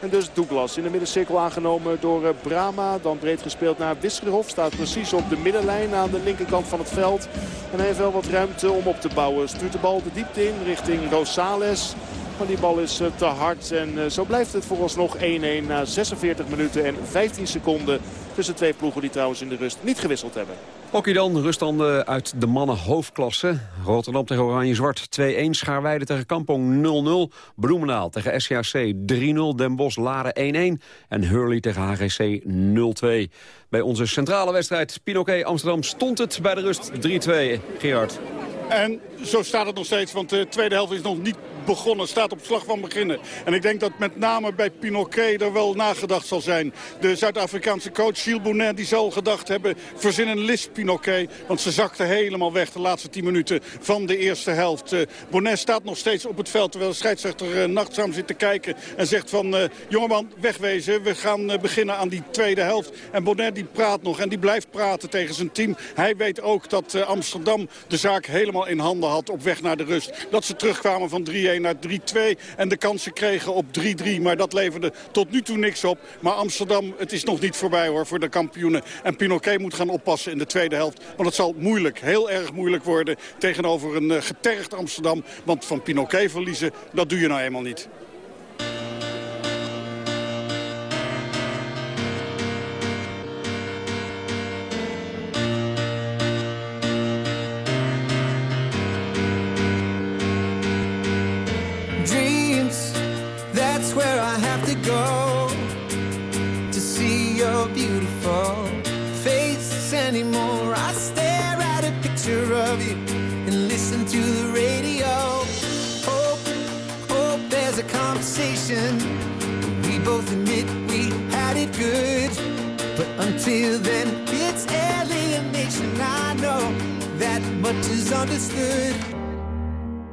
En dus Douglas in de middencirkel aangenomen door Brama. Dan breed gespeeld naar Wisgerhof. Staat precies op de middenlijn aan de linkerkant van het veld. En heeft wel wat ruimte om op te bouwen. Stuurt de bal de diepte in richting Rosales. Maar die bal is te hard. En zo blijft het vooralsnog 1-1 na 46 minuten en 15 seconden. Tussen twee ploegen die trouwens in de rust niet gewisseld hebben. Hockey dan, ruststanden uit de mannen hoofdklasse. Rotterdam tegen Oranje-Zwart 2-1, Schaarweide tegen Kampong 0-0. Bloemendaal tegen SCAC 3-0, Den Bosch Laren 1-1 en Hurley tegen HGC 0-2. Bij onze centrale wedstrijd Pinoquet Amsterdam stond het bij de rust 3-2. Gerard. En zo staat het nog steeds, want de tweede helft is nog niet begonnen. Staat op slag van beginnen. En ik denk dat met name bij Pinoquet er wel nagedacht zal zijn. De Zuid-Afrikaanse coach Gilles die zal gedacht hebben... verzin een list Pinoquet. Want ze zakte helemaal weg de laatste 10 minuten van de eerste helft. Uh, Bonnet staat nog steeds op het veld terwijl de scheidsrechter uh, nachtzaam zit te kijken. En zegt van, uh, jongeman, wegwezen. We gaan beginnen aan die tweede helft. En Bonnet die praat nog en die blijft praten tegen zijn team. Hij weet ook dat Amsterdam de zaak helemaal in handen had op weg naar de rust. Dat ze terugkwamen van 3-1 naar 3-2 en de kansen kregen op 3-3. Maar dat leverde tot nu toe niks op. Maar Amsterdam, het is nog niet voorbij hoor voor de kampioenen. En Pinoquet moet gaan oppassen in de tweede helft. Want het zal moeilijk, heel erg moeilijk worden tegenover een uh, getergd Amsterdam. Want van Pinoquet verliezen, dat doe je nou eenmaal niet. Until then, it's alienation. I know that much is understood.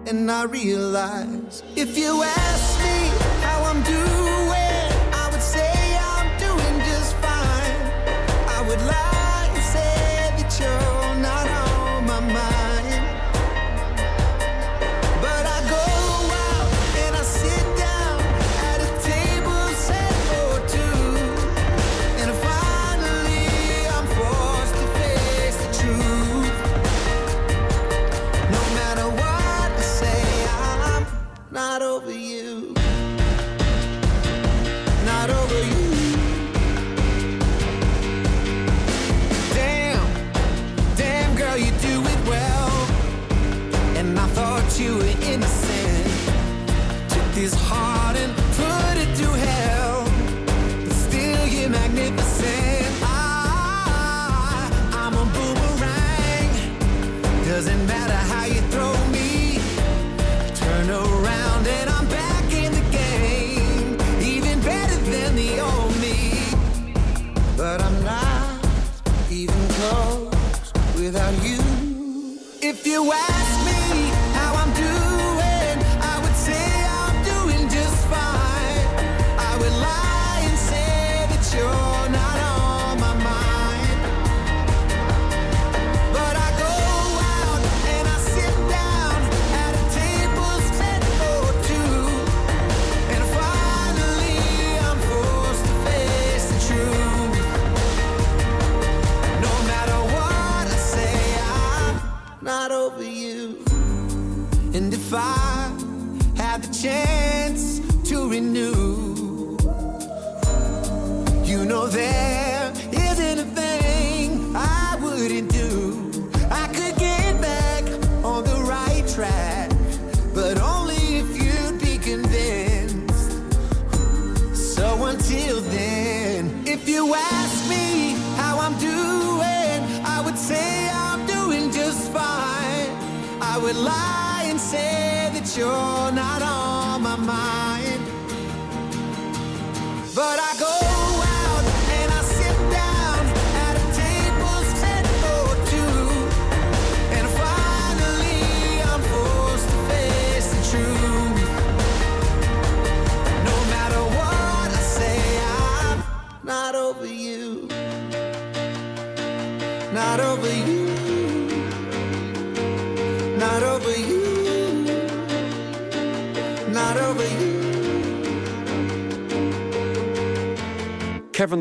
And I realize if you ask me how I'm doing. You ask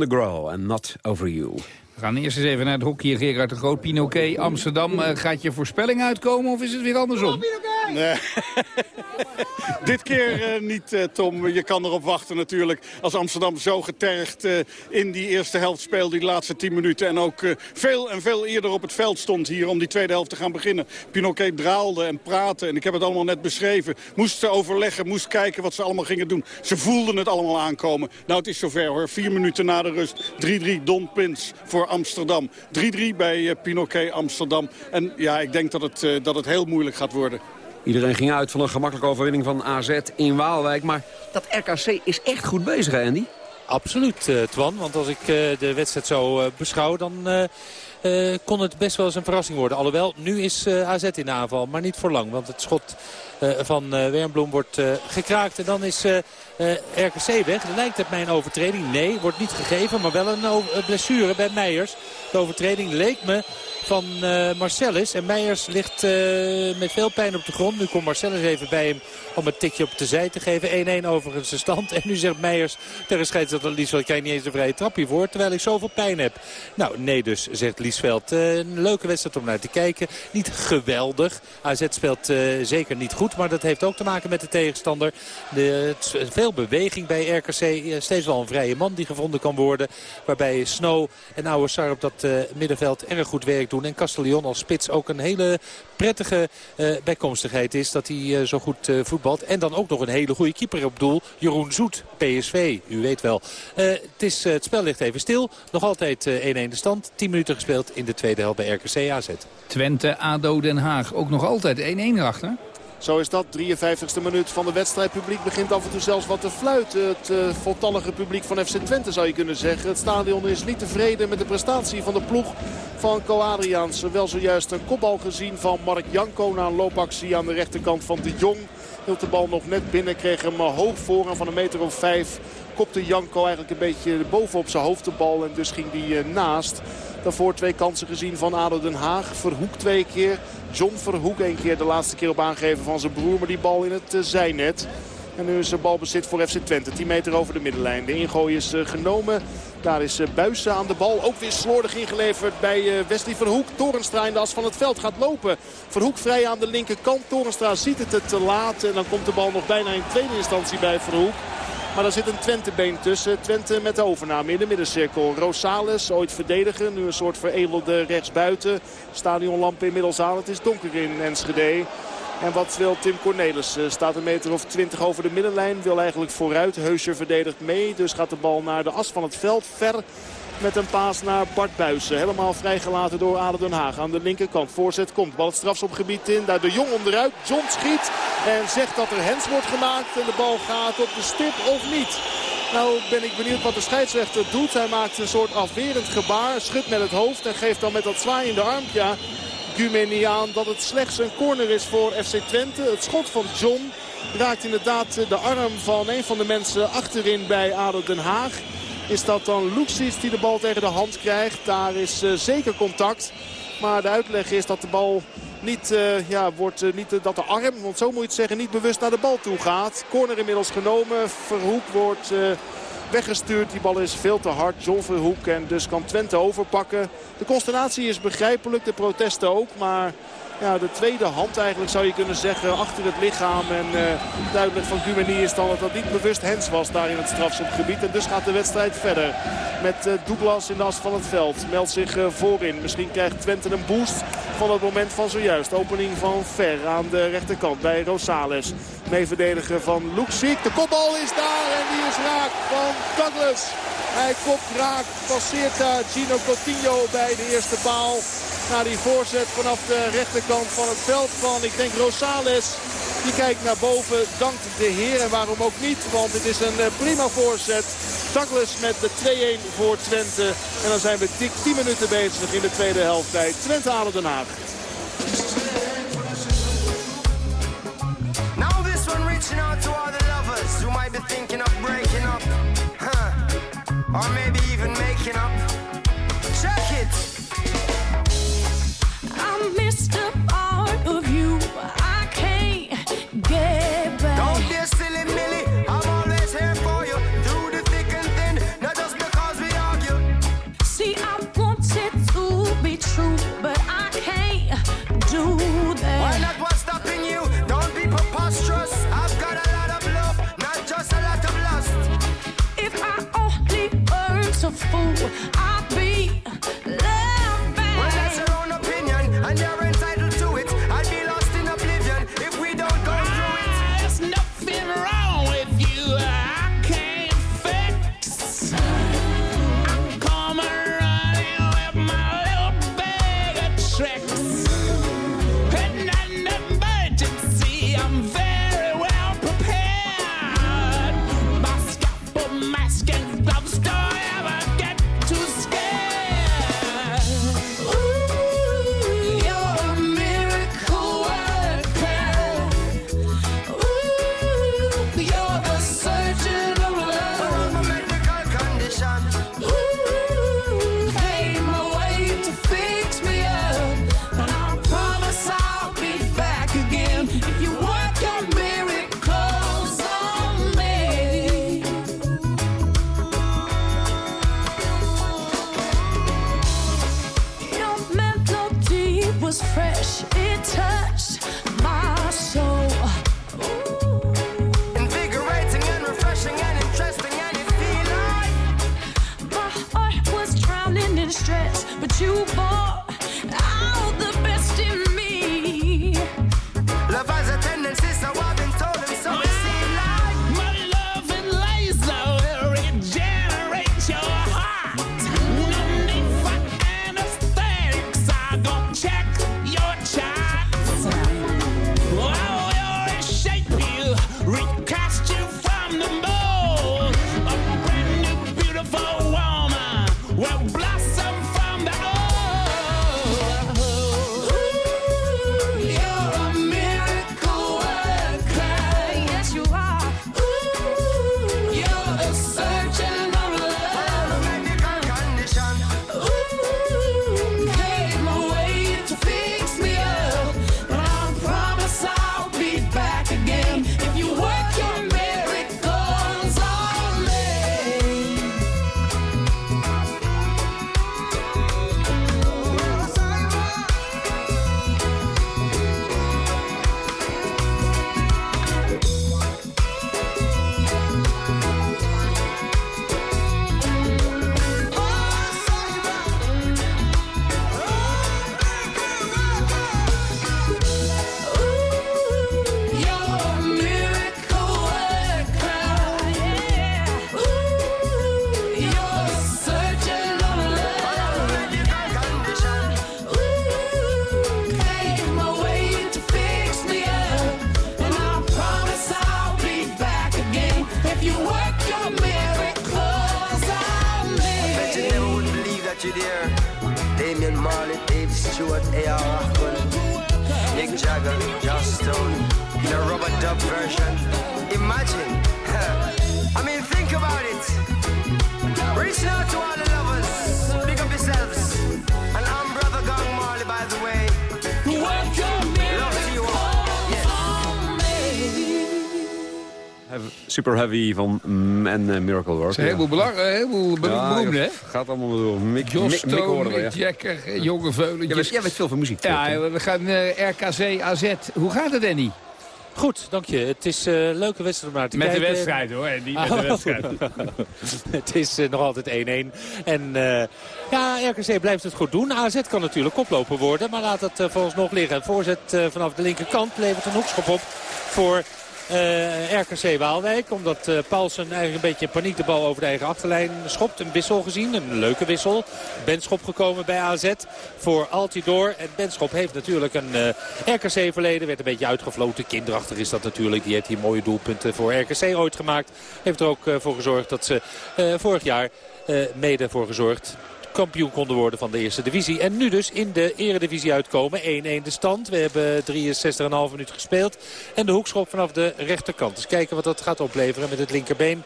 En Not Over You. We gaan eerst eens even naar het hockey. Gerard de Groot, Pinoquet, Amsterdam. Eh, gaat je voorspelling uitkomen of is het weer andersom? Nee. Dit keer eh, niet, eh, Tom. Je kan erop wachten natuurlijk. Als Amsterdam zo getergd eh, in die eerste helft speelde, die laatste 10 minuten. En ook veel en veel eerder op het veld stond hier om die tweede helft te gaan beginnen. Pinoquet draalde en praatte. En ik heb het allemaal net beschreven. Moest ze overleggen, moest kijken wat ze allemaal gingen doen. Ze voelden het allemaal aankomen. Nou, het is zover hoor. Vier minuten na de rust. 3-3 Don Pins voor Amsterdam. 3-3 bij Pinoquet Amsterdam. En ja, ik denk dat het, dat het heel moeilijk gaat worden. Iedereen ging uit van een gemakkelijke overwinning van AZ in Waalwijk. Maar dat RKC is echt goed bezig, hè, Andy? Absoluut, eh, Twan. Want als ik eh, de wedstrijd zo eh, beschouw, dan kon het best wel eens een verrassing worden. Alhoewel, nu is AZ in aanval, maar niet voor lang. Want het schot van eh Wernbloem wordt eh, gekraakt. En dan is eh, eh, RKC weg. Lijkt het mij een overtreding? Nee, wordt niet gegeven. Maar wel een blessure bij Meijers. De overtreding leek me van eh, Marcellus. En Meijers ligt eh, met veel pijn op de grond. Nu komt Marcellus even bij hem om een tikje op de zij te geven. 1-1 overigens de stand. En nu zegt Meijers tegen scheidsrechter Liesveld... krijg niet eens een vrije trap hiervoor, terwijl ik zoveel pijn heb. Nou, nee dus, zegt Liesveld. Eh, een leuke wedstrijd om naar te kijken. Niet geweldig. AZ speelt eh, zeker niet goed, maar dat heeft ook te maken met de tegenstander. De, veel beweging bij RKC. Steeds wel een vrije man die gevonden kan worden. Waarbij Snow en Oude Sar op dat eh, middenveld erg goed werk doen. En Castellion als spits ook een hele prettige eh, bijkomstigheid is dat hij eh, zo goed voetbalt. En dan ook nog een hele goede keeper op doel. Jeroen Zoet, PSV, u weet wel. Het, is, het spel ligt even stil. Nog altijd eh, 1-1 de stand. 10 minuten gespeeld in de tweede helft bij RKC AZ. Twente, ADO, Den Haag. Ook nog altijd 1-1 erachter. Zo is dat, 53ste minuut van de wedstrijd. Publiek begint af en toe zelfs wat te fluiten. Het uh, voltallige publiek van FC Twente zou je kunnen zeggen. Het stadion is niet tevreden met de prestatie van de ploeg van Co Adriaans. Wel zojuist een kopbal gezien van Mark Janko na een loopactie aan de rechterkant van de Jong. Hield de bal nog net binnen, kreeg hem eh, hoog voor en van een meter of vijf kopte Janko eigenlijk een beetje bovenop zijn hoofd de bal en dus ging die eh, naast. Daarvoor twee kansen gezien van ADO Den Haag. Verhoek twee keer. John Verhoek één keer de laatste keer op aangeven van zijn broer. Maar die bal in het uh, zijnet. En nu is de balbezit voor FC Twente. 10 meter over de middenlijn. De ingooi is uh, genomen. Daar is Buissen aan de bal. Ook weer slordig ingeleverd bij Wesley Verhoek. Torenstra in de as van het veld gaat lopen. Verhoek vrij aan de linkerkant. Torenstra ziet het te laat. En dan komt de bal nog bijna in tweede instantie bij Verhoek. Maar daar zit een Twente-been tussen. Twente met de overname in de middencirkel. Rosales, ooit verdediger. Nu een soort veredelde rechtsbuiten. Stadionlampen inmiddels aan. Het is donker in Enschede. En wat wil Tim Cornelis? Staat een meter of 20 over de middenlijn. Wil eigenlijk vooruit. Heuscher verdedigt mee. Dus gaat de bal naar de as van het veld. Ver met een paas naar Bart Buijsen. Helemaal vrijgelaten door Aden Den Haag. Aan de linkerkant. Voorzet komt. Bal het strafschopgebied in. Daar de Jong onderuit. John schiet. En zegt dat er hens wordt gemaakt. En de bal gaat op de stip of niet. Nou ben ik benieuwd wat de scheidsrechter doet. Hij maakt een soort afwerend gebaar. Schudt met het hoofd. En geeft dan met dat zwaaiende armpje Gumeni aan dat het slechts een corner is voor FC Twente. Het schot van John raakt inderdaad de arm van een van de mensen achterin bij ADO Den Haag. Is dat dan Luxis die de bal tegen de hand krijgt? Daar is uh, zeker contact. Maar de uitleg is dat de bal niet, uh, ja, wordt, uh, niet dat de arm, want zo moet je het zeggen, niet bewust naar de bal toe gaat. Corner inmiddels genomen. Verhoek wordt weggestuurd. Die bal is veel te hard. John Verhoek en dus kan Twente overpakken. De consternatie is begrijpelijk, de protesten ook. Maar ja, de tweede hand eigenlijk zou je kunnen zeggen achter het lichaam. En eh, duidelijk van Gumeni is dan dat dat niet bewust hens was daar in het strafschopgebied. En dus gaat de wedstrijd verder met eh, Douglas in de as van het veld. Meldt zich eh, voorin. Misschien krijgt Twente een boost van het moment van zojuist. Opening van Ver aan de rechterkant bij Rosales. Meeverdediger van Luxiek. De kopbal is daar en die is raak van Douglas. Hij kopt raak, passeert daar Gino Coutinho bij de eerste paal naar die voorzet vanaf de rechterkant van het veld van, ik denk, Rosales. Die kijkt naar boven, dankt de heer en waarom ook niet, want het is een eh, prima voorzet. Douglas met de 2-1 voor Twente. En dan zijn we dik 10 minuten bezig in de tweede helft bij Twente halen Den Haag. Now this one reaching out to all lovers of miss Super Heavy van mm, en eh, Miracle Work. Dat is een heleboel, belang, een heleboel be- Ja, beroemd, hè? Gaat allemaal door. Mick, Jos Mick, Mick horen we, ja. Mick Jagger, eh, Jonge Veulentjes. Jij weet, veel van muziek. Ja, we gaan eh, RKC AZ. Hoe gaat het, Danny? Goed, dank je. Het is een leuke wedstrijd om naar te Met de kijken. wedstrijd, hoor. en Niet met de Oh. wedstrijd. het is nog altijd 1-1. En eh, ja, RKC blijft het goed doen. AZ kan natuurlijk koploper worden, maar laat het uh, vooralsnog liggen. Een voorzet eh, vanaf de linkerkant levert een hoekschop op voor eh, RKC Waalwijk. Omdat eh, Paulsen eigenlijk een beetje paniek de bal over de eigen achterlijn schopt. Een wissel gezien, een leuke wissel. Benschop gekomen bij AZ voor Altidor. En Benschop heeft natuurlijk een eh, RKC-verleden. Werd een beetje uitgefloten. Kinderachtig is dat natuurlijk. Die heeft hier mooie doelpunten voor RKC ooit gemaakt. Heeft er ook voor gezorgd dat ze vorig jaar mede voor gezorgd kampioen konden worden van de eerste divisie. En nu dus in de eredivisie uitkomen. 1-1 de stand. We hebben 63,5 minuten gespeeld. En de hoekschop vanaf de rechterkant. Dus kijken wat dat gaat opleveren met het linkerbeen.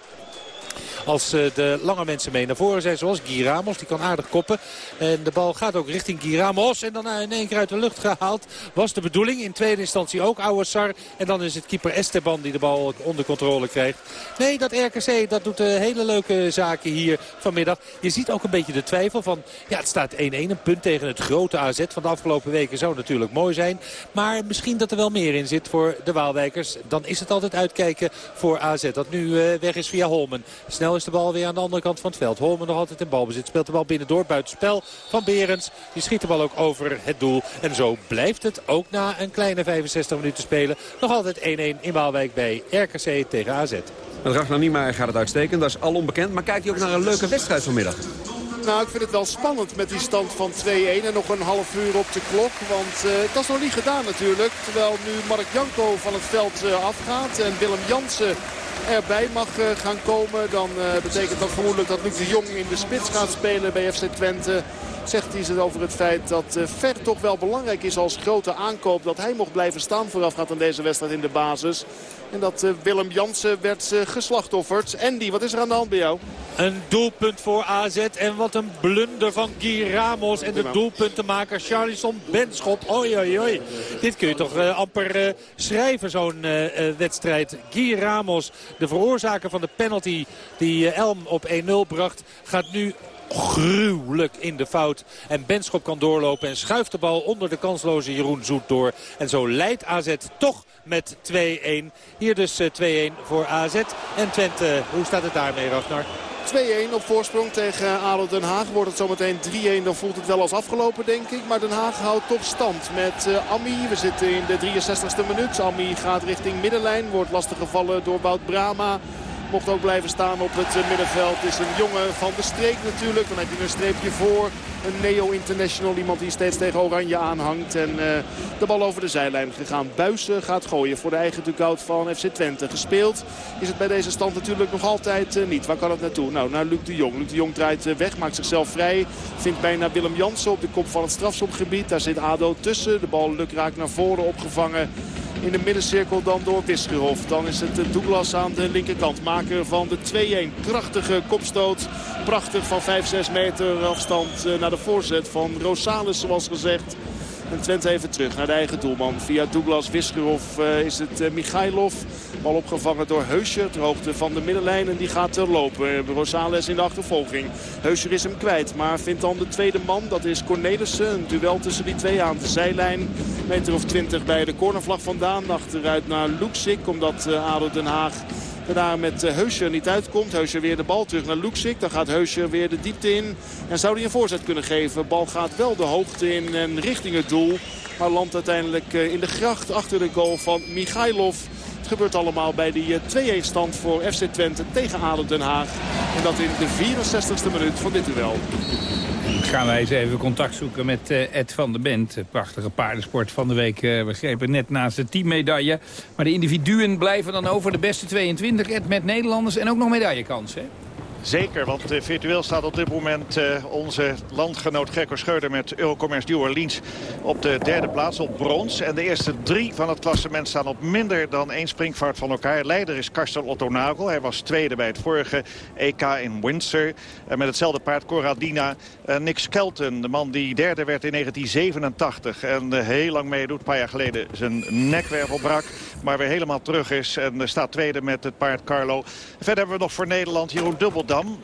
Als eh, de lange mensen mee naar voren zijn, zoals Guy Ramos. Die kan aardig koppen. En de bal gaat ook richting Guy Ramos. En dan eh, in één keer uit de lucht gehaald. Was de bedoeling. In tweede instantie ook Ouassar. En dan is het keeper Esteban die de bal onder controle krijgt. Nee, dat RKC dat doet uh, hele leuke zaken hier vanmiddag. Je ziet ook een beetje de twijfel van... Ja, het staat 1-1. Een punt tegen het grote AZ van de afgelopen weken zou natuurlijk mooi zijn. Maar misschien dat er wel meer in zit voor de Waalwijkers. Dan is het altijd uitkijken voor AZ. Dat nu weg is via Holmen. Snel is de bal weer aan de andere kant van het veld. Holmen nog altijd in balbezit. Speelt de bal binnendoor buitenspel van Berends. Die schiet de bal ook over het doel. En zo blijft het ook na een kleine 65 minuten spelen. Nog altijd 1-1 in Waalwijk bij RKC tegen AZ. Met Ragnar Niemeyer gaat het uitstekend. Dat is al onbekend. Maar kijkt hij ook naar een leuke wedstrijd vanmiddag? Nou, ik vind het wel spannend met die stand van 2-1 en nog een half uur op de klok. Want uh, dat is nog niet gedaan natuurlijk. Terwijl nu Mark Janko van het veld uh, afgaat en Willem Jansen erbij mag uh, gaan komen. Dan betekent dat vermoedelijk dat Luc de Jong in de spits gaat spelen bij FC Twente. Zegt hij het over het feit dat Ver toch wel belangrijk is als grote aankoop. Dat hij mocht blijven staan voorafgaand aan deze wedstrijd in de basis. En dat uh, Willem Jansen werd uh, geslachtofferd. Andy, wat is er aan de hand bij jou? Een doelpunt voor AZ. En wat een blunder van Guy Ramos. En de doelpuntenmaker Charlison Benschop. Oei, oei, oei. Dit kun je toch uh, amper uh, schrijven, zo'n uh, wedstrijd. Guy Ramos, de veroorzaker van de penalty die Elm op 1-0 bracht, gaat nu gruwelijk in de fout. En Benschop kan doorlopen en schuift de bal onder de kansloze Jeroen Zoet door. En zo leidt AZ toch met 2-1. Hier dus 2-1 voor AZ. En Twente, hoe staat het daarmee, Ragnar? 2-1 op voorsprong tegen ADO Den Haag. Wordt het zometeen 3-1, dan voelt het wel als afgelopen, denk ik. Maar Den Haag houdt toch stand met uh, Ami. We zitten in de 63ste minuut. Ami gaat richting middenlijn. Wordt lastig gevallen door Wout Brama. Mocht ook blijven staan op het middenveld. Is een jongen van de streek natuurlijk. Dan heb je een streepje voor. Een neo-international. Iemand die steeds tegen Oranje aanhangt. En uh, de bal over de zijlijn gegaan. Buissen gaat gooien voor de eigen dugout van FC Twente. Gespeeld is het bij deze stand natuurlijk nog altijd uh, niet. Waar kan het naartoe? Nou, naar Luc de Jong. Luc de Jong draait weg. Maakt zichzelf vrij. Vindt bijna Willem Jansen op de kop van het strafschopgebied. Daar zit ADO tussen. De bal lukt raakt naar voren opgevangen in de middencirkel dan door Wisgerhof. Dan is het Douglas aan de linkerkant. Maker van de 2-1. Prachtige kopstoot. Prachtig van 5-6 meter afstand naar de voorzet van Rosales zoals gezegd. En Twente even terug naar de eigen doelman. Via Douglas Wisgerhof uh, is het uh, Michailov. Bal opgevangen door Heuscher ter hoogte van de middenlijn. En die gaat lopen. Rosales in de achtervolging. Heuscher is hem kwijt. Maar vindt dan de tweede man. Dat is Cornelissen. Een duel tussen die twee aan de zijlijn. Meter of twintig bij de cornervlag vandaan. Achteruit naar Luxik. Omdat uh, ADO Den Haag daar met Heuscher niet uitkomt. Heuscher weer de bal terug naar Luxik. Dan gaat Heuscher weer de diepte in. En zou hij een voorzet kunnen geven. Bal gaat wel de hoogte in en richting het doel. Maar landt uiteindelijk in de gracht achter de goal van Michailov. Het gebeurt allemaal bij die 2-1 stand voor FC Twente tegen ADO Den Haag. En dat in de 64ste minuut van dit duel. Gaan wij eens even contact zoeken met uh, Ed van der Bent. Prachtige paardensport van de week. We grepen net naast de teammedaille. Maar de individuen blijven dan over de beste 22. Ed met Nederlanders en ook nog medaillekans, hè? Zeker, want eh, virtueel staat op dit moment eh, onze landgenoot Gerco Scheuder met Eurocommerce New Orleans op de derde plaats op brons. En de eerste drie van het klassement staan op minder dan één springvaart van elkaar. Leider is Karsten Otto Nagel. Hij was tweede bij het vorige EK in Windsor. En met hetzelfde paard Corradina. Uh, Nick Skelton, de man die derde werd in 1987 en heel lang meedoet. Een paar jaar geleden zijn nekwervel brak, maar weer helemaal terug is. En staat tweede met het paard Carlo. Verder hebben we nog voor Nederland Jeroen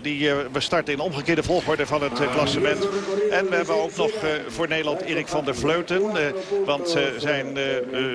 Die, we starten in omgekeerde volgorde van het klassement. En we hebben ook nog voor Nederland Erik van der Vleuten. want zijn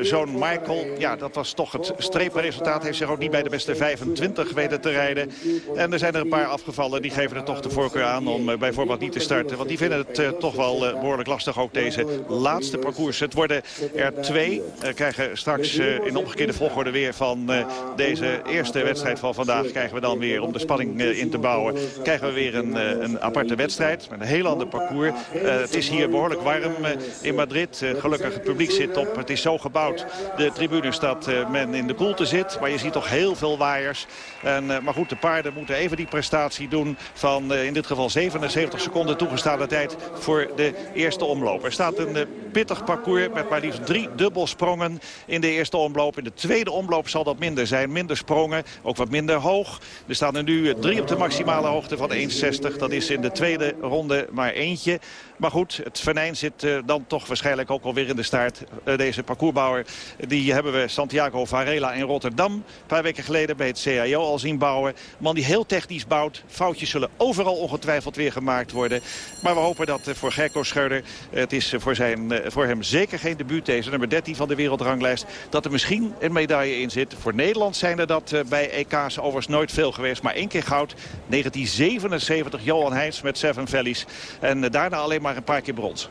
zoon Michael, ja, dat was toch het strepenresultaat. Heeft zich ook niet bij de beste 25 weten te rijden. En er zijn er een paar afgevallen. Die geven er toch de voorkeur aan om bijvoorbeeld niet te starten. Want die vinden het toch wel behoorlijk lastig, ook deze laatste parcours. Het worden er twee. Uh, krijgen straks in omgekeerde volgorde weer van deze eerste wedstrijd van vandaag... krijgen we dan weer, om de spanning in te bouwen... krijgen we weer een, een aparte wedstrijd met een heel ander parcours. het is hier behoorlijk warm in Madrid. gelukkig het publiek zit op. Het is zo gebouwd, de tribunes, dat men in de koelte zit. Maar je ziet toch heel veel waaiers. En, maar goed, de paarden moeten even die prestatie doen van in dit geval 77 seconden toegestane tijd voor de eerste omloop. Er staat een pittig parcours met maar liefst drie dubbelsprongen in de eerste omloop. In de tweede omloop zal dat minder zijn. Minder sprongen, ook wat minder hoog. Er staan er nu drie op de maximale hoogte van 1,60. Dat is in de tweede ronde maar eentje. Maar goed, het venijn zit uh, dan toch waarschijnlijk ook alweer in de staart. Uh, deze parcoursbouwer, die hebben we Santiago Varela in Rotterdam. Een paar weken geleden bij het CAO al zien bouwen. Man die heel technisch bouwt. Foutjes zullen overal ongetwijfeld weer gemaakt worden. Maar we hopen dat uh, voor Gerco Scheurder, het is voor, zijn, voor hem zeker geen debuut deze nummer 13 van de wereldranglijst. Dat er misschien een medaille in zit. Voor Nederland zijn er dat bij EK's overigens nooit veel geweest. Maar één keer goud. 1977 Johan Heijns met Seven Valleys. En daarna alleen maar een paar keer brons.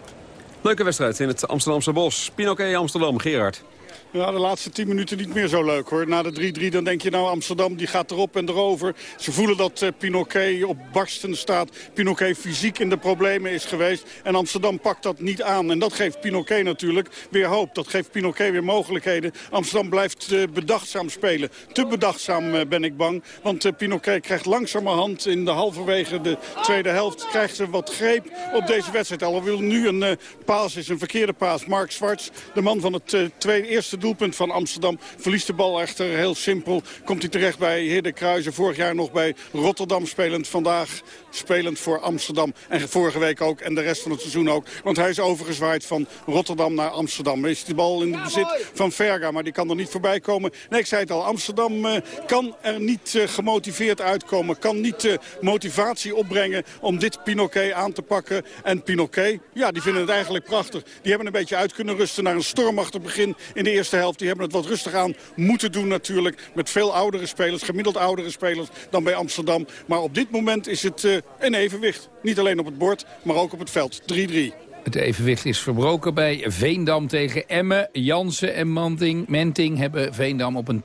Leuke wedstrijd in het Amsterdamse bos. Pinoquet Amsterdam, Gerard. Ja, de laatste 10 minuten niet meer zo leuk hoor. Na de 3-3 dan denk je nou Amsterdam die gaat erop en erover. Ze voelen dat uh, Pinoquet op barsten staat. Pinoquet fysiek in de problemen is geweest. En Amsterdam pakt dat niet aan. En dat geeft Pinoquet natuurlijk weer hoop. Dat geeft Pinoquet weer mogelijkheden. Amsterdam blijft uh, bedachtzaam spelen. Te bedachtzaam uh, ben ik bang. Want Pinoquet krijgt langzamerhand in de halverwege de tweede helft... krijgt ze wat greep op deze wedstrijd. Al wil nu een paas is, een verkeerde paas. Mark Zwarts, de man van het tweede, eerste doelpunt van Amsterdam. Verliest de bal echter heel simpel. Komt hij terecht bij Heerde Kruijzen. Vorig jaar nog bij Rotterdam spelend. Vandaag spelend voor Amsterdam. En vorige week ook. En de rest van het seizoen ook. Want hij is overgezwaaid van Rotterdam naar Amsterdam. Is de bal in het bezit van Verga. Maar die kan er niet voorbij komen. Nee, ik zei het al. Amsterdam uh, kan er niet uh, gemotiveerd uitkomen. Kan niet uh, motivatie opbrengen om dit Pinoquet aan te pakken. En Pinoquet, ja, die vinden het eigenlijk prachtig. Die hebben een beetje uit kunnen rusten naar een stormachtig begin in de eerste helft. Die hebben het wat rustig aan moeten doen natuurlijk. Met veel oudere spelers, gemiddeld oudere spelers dan bij Amsterdam. Maar op dit moment is het uh, een evenwicht. Niet alleen op het bord, maar ook op het veld. 3-3. Het evenwicht is verbroken bij Veendam tegen Emmen. Jansen en Manting, Menting hebben Veendam op een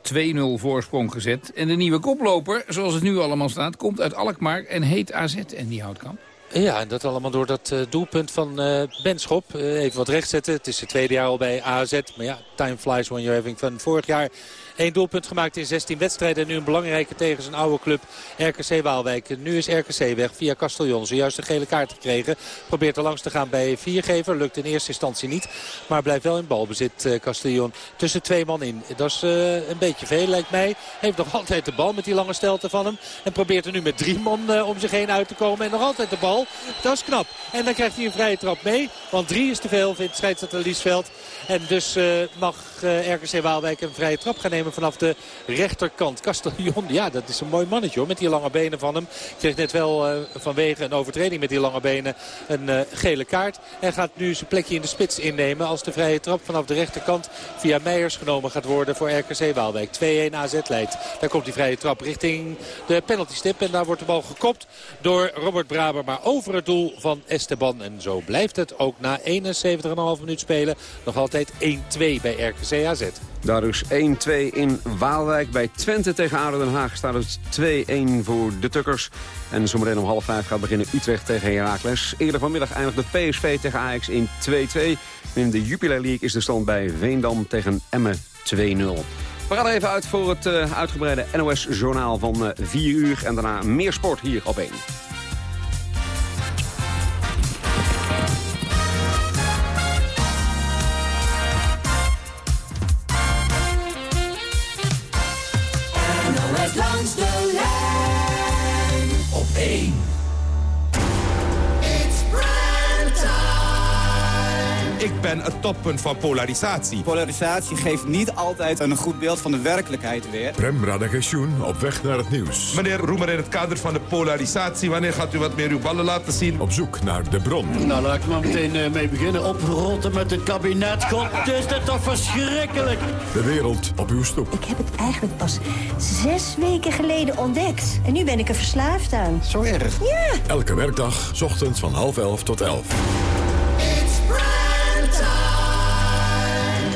2-0 voorsprong gezet. En de nieuwe koploper, zoals het nu allemaal staat, komt uit Alkmaar en heet AZ en die houtkamp. Ja, en dat allemaal door dat uh, doelpunt van uh, Benschop. Uh, even wat rechtzetten. Het is het tweede jaar al bij AZ. Maar ja, time flies when you're having fun. Vorig jaar één doelpunt gemaakt in 16 wedstrijden. En nu een belangrijke tegen zijn oude club RKC Waalwijk. Nu is RKC weg via Castellon. Zojuist een gele kaart gekregen. Probeert er langs te gaan bij Viergever. Lukt in eerste instantie niet. Maar blijft wel in balbezit uh, Castellon. Tussen twee man in. Dat is uh, een beetje veel lijkt mij. Heeft nog altijd de bal met die lange stelte van hem. En probeert er nu met drie man uh, om zich heen uit te komen. En nog altijd de bal. Dat is knap. En dan krijgt hij een vrije trap mee. Want drie is te veel, vindt scheidsrechter Liesveld. En dus mag RKC Waalwijk een vrije trap gaan nemen vanaf de rechterkant. Castellon, ja, dat is een mooi mannetje hoor. Met die lange benen van hem. Kreeg net wel uh, vanwege een overtreding met die lange benen een gele kaart. En gaat nu zijn plekje in de spits innemen. Als de vrije trap vanaf de rechterkant via Meijers genomen gaat worden voor RKC Waalwijk. 2-1 AZ leidt. Daar komt die vrije trap richting de penalty stip. En daar wordt de bal gekopt door Robert Braber. Maar over het doel van Esteban. En zo blijft het ook na 71,5 minuut spelen. Nog altijd 1-2 bij RKC AZ. Daar dus 1-2 in Waalwijk. Bij Twente tegen ADO Den Haag staat het 2-1 voor de Tukkers. En zometeen om half vijf gaat beginnen Utrecht tegen Heracles. Eerder vanmiddag eindigde PSV tegen Ajax in 2-2. In de Jupiler League is de stand bij Veendam tegen Emmen 2-0. We gaan er even uit voor het eh, uitgebreide NOS-journaal van eh 4 uur. En daarna meer sport hier op 1. 1. Ik ben het toppunt van polarisatie. Polarisatie geeft niet altijd een goed beeld van de werkelijkheid weer. Prem Radagensjoen op weg naar het nieuws. Meneer Roemer, in het kader van de polarisatie... wanneer gaat u wat meer uw ballen laten zien? Op zoek naar de bron. Nou, laat ik maar meteen eh, mee beginnen. Oprotten met het kabinet. God, is dit toch verschrikkelijk? De wereld op uw stoep. Ik heb het eigenlijk pas zes weken geleden ontdekt. En nu ben ik er verslaafd aan. Zo erg? Ja. Elke werkdag, 's ochtends van half elf tot elf. It's.